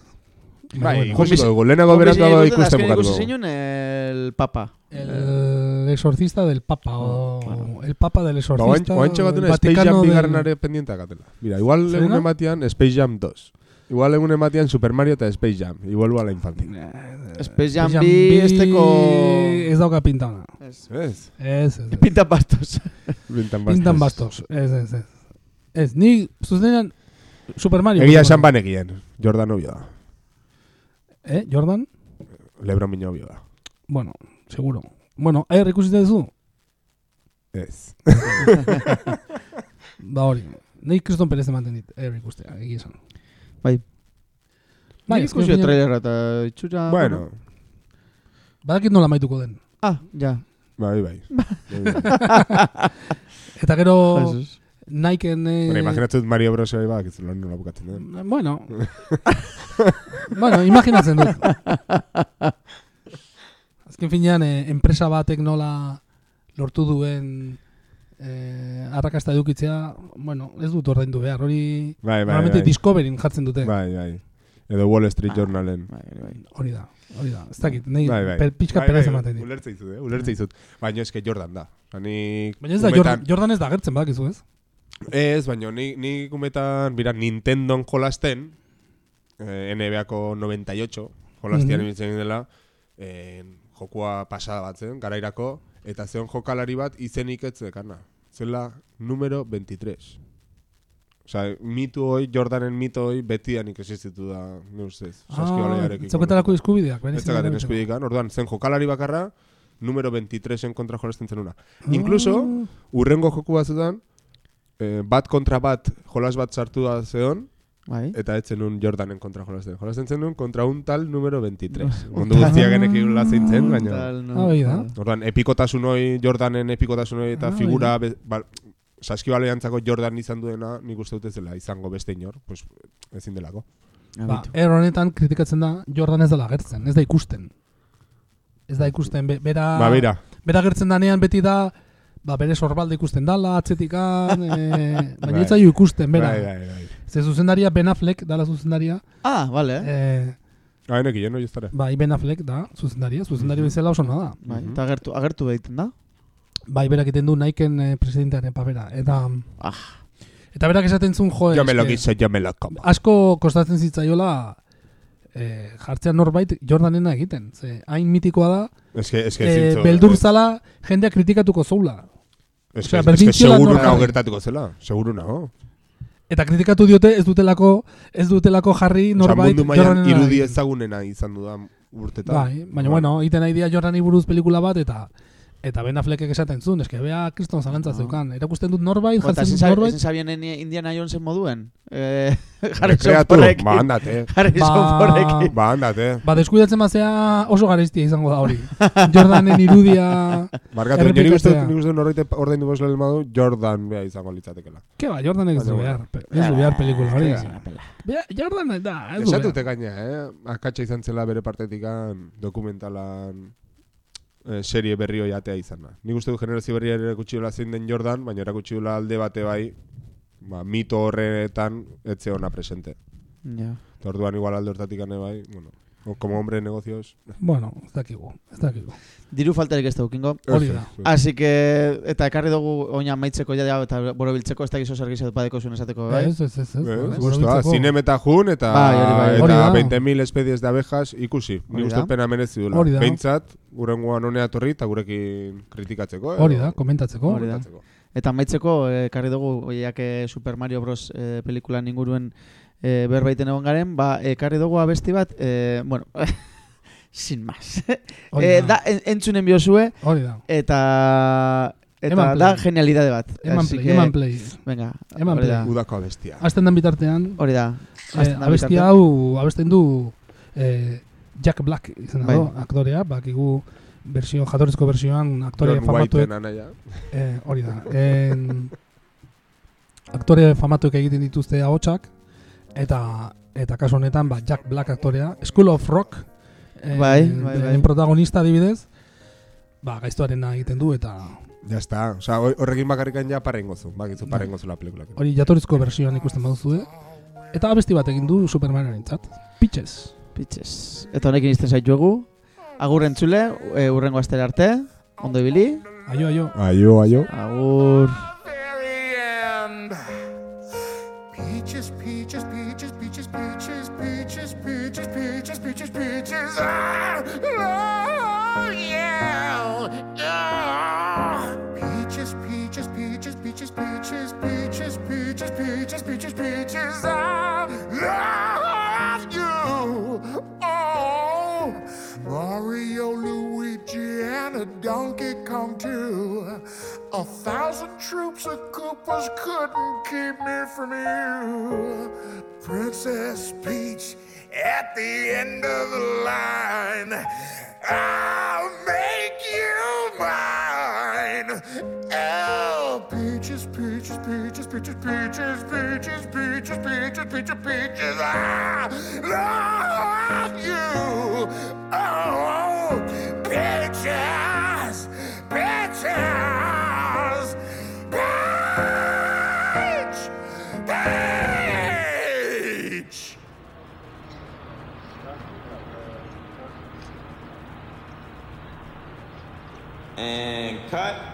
Bai, bueno, ikusiko dugu, lehenago berantago ikusten Azken bukatu ikusi dugu. zinun el papa. El exorcista del papa, o el papa del Ba, exorcista. oantxe bat el Space Jam del- bigarrenare pendientak atela. Mira, igual Zerena? egun ematean Space Jam 2. Igual egun ematean Super Mario eta Space Jam. Y vuelvo a la infancia. Space Jam bi bi esteko... Ez dauka pinta ona. Ez. Ez? Ez, ez, ez. Pinta bastos. Bintan bastos. Pintan bastos. Ez, ez, ez. Ez, ni zuzenean Super Mario. Egia esan banekien. Jordan obio da. Eh, Jordan? Lebron mino obio da. Bueno, seguro. Bueno, aher ikusite duzu? Ez. Ba hori. Nei Kriston Perez ematen dit, aher ikustea, egia esan. Bai. Bai, ikusi trailerra eta itxura... Bueno, Badakit nola maituko den. Ah, ja. bai, bai. Bai, bai. Eta gero Jesus. Niken... Eh, Bueno, imaginatzen Mario Bros. bai bak, ez nola bukatzen den. Bueno. bueno, imaginatzen dut. Azken finean, eh, enpresa batek nola lortu duen eh, arrakasta edukitzea, bueno, ez dut ordaindu behar, hori Bai, bai, normalmente bai. Discoveryn jartzen dute. Bai, bai. Edo Wall Street Journalen. Bai, bai. Hori da, hori da. Ez dakit, nahi Bai, bai. per, pixka Bai, perez bai, ematen dit. Ulertze izut, eh? Ulertze izut. Baina eske Jordan da. Ni Baina ez da, Jordan, Jordan ez da agertzen badakizu ez? Ez, baina ni, ni kumetan, bira, Nintendon jolasten, eh, NBA-ko 98, jolastian mm -hmm. dela, eh, jokua pasada bat zen, garairako, eta zeon jokalari bat izenik ez zekana. Zela numero 23. Osa, mitu hoi, Jordanen mito hoi, betianik existitu da, ne ustez, saskibaloiarekin. Zauketarako eskubideak. Ez erabiltzeko. eskudikan, orduan, zen jokalari bakarra, numero 23en kontra jolasten zenuna. Incluso, Ah, urrengo joku batzutan, eh, bat kontra bat jolas bat sartu da zeon, Bai. eta ez zenun Jordanen kontra jolasten. Jolasten zenun kontra un tal numero 23. Mundu guztiak genekin lazein zen, baina... Orduan, epikotasun hoi, Jordanen epikotasun hoi eta Ah, figura, be, ba, saskibaloiantzako Jordan izan duena, nik uste dut ez dela izango beste inor, pues, ezin delako. Ba, er honetan kritikatzen da Jordan ez dela agertzen, ez da ikusten. Ez da ikusten, be, bera, Ba, bera, bera agertzen danean beti da, ba, bere sorbalde ikusten dala, atzetikan, e, baina Bai. ez zaio ikusten, bera. bai, bai, bai. Ze zuzendaria Ben Affleck, dala zuzendaria, Ah, vale. e, Ah, neki, no, joztara. bai, Ben Affleck da, zuzendaria, zuzendari Mhm. bezala oso da. Bai, eta agertu, agertu behiten da. Bai, berak egiten du Niken e, presidentearen papera, eta... Ah. Eta berak esaten zuen, jo, Yo me lo eske- quiso, yo me lo como. asko kostatzen zitzaiola e, jartzea norbait Jordanena egiten. Ze, hain mitikoa da, Es que, es que e, zintzo, beldur eh, zala jendea kritikatuko zoula. Es Osea, que, es que berdintziola seguro norbait. nago gertatuko zela, seguro nago. Eta kritikatu diote ez dutelako ez dutelako jarri Osa, norbait mailan Jordanena irudi ezagunena izan dudan urtetan. Bai, baina bueno, egiten nahi dira Jordani buruz pelikula bat eta eta Ben Affleckek esaten zuen, eske bea kriston zalantza Ah. zeukan. Erakusten dut norbait, jartzen dut norbait. ezin sabien en- Indiana Jonesen moduen. Eh, Harrison Fordek. ba, andate. Harrison Ba- Fordek. Ba, andate. Ba, deskuidatzen bazea oso garestia izango da hori. Jordanen irudia... Barkatu, nire uste nik uste norbaite ordaindu bozle madu Jordan bea izango litzatekela. Ke ba, Jordanek ez du behar. Ez du behar pelikula hori. Bea, Jordan da, ez du Esatute behar. gaina, eh? Akatsa izan zela bere partetikan dokumentalan serie berri hoi atea izan da. Nik uste du generazio berria erakutsi dula zein den Jordan, baina erakutsi dula alde bate bai, ba, mito horretan etze ona presente. Ja. Eta orduan igual alde hortatik ane bai, bueno, o- como hombre de negocios. Bueno, ez dakigu, ez dakigu. Diru faltarik ez daukingo. Hori da. Así que, eta ekarri dugu oina maitzeko ja eta borobiltzeko ez da gizo zergiz badeko zuen esateko, bai? Ez, ez, ez, ez. Zinemeta jun eta, Bai, bai. Eta da. 20.000 espezies de abejas ikusi. Da. uste pena merezi dula. Hori da. Behintzat, gurengoan honea torri eta gurekin kritikatzeko. Hori da, komentatzeko. Hori da. Eta maitzeko, eh, ekarri dugu, oiak eh, Super Mario Bros. Eh, pelikulan inguruen eh, berbaiten egon garen, ba, ekarri dugu abesti bat, eh, bueno, sin más. Eh, da. en, entzunen biozue, Hori da. eta, eta Eman da play. genialidade bat. Eman Así play, que, eman play. Venga, Eman play. da. Udako abestia. Azten dan bitartean, Hori da. eh, Hasten da abesti bitartean. hau, abesten du eh, Jack Black izan Bai. dago, aktorea, bakigu versio, jatorrizko versioan aktore famatuek. Eh, hori da. En, aktore famatuek egiten dituzte ahotsak eta eta kasu honetan ba, Jack Black aktorea, School of Rock eh, Bai, bai, bai. protagonista adibidez, ba, gaiztoarena egiten du eta Ya está. Osa, hor- horrekin bakarrikan ja parrengo zu. Bakizu Bai. parrengo zu la pelikula. hori jatorrizko versioan ikusten baduzu eta abesti bat egin du Supermanarentzat. Pitches. Pitches. Eta honekin izten zaituegu. Agur entzule, e, urrengo astera arte. Ondo ibili. Aio, aio. Aio, aio. Agur. A Donkey Kong too. A thousand troops of Koopas couldn't keep me from you. Princess Peach at the end of the line. I'll make you mine. Oh, peaches, peaches, peaches, peaches, peaches, peaches, peaches, peaches, peaches, peaches. I love you. Oh, peaches, bitches. Bitch! Bitch! And cut.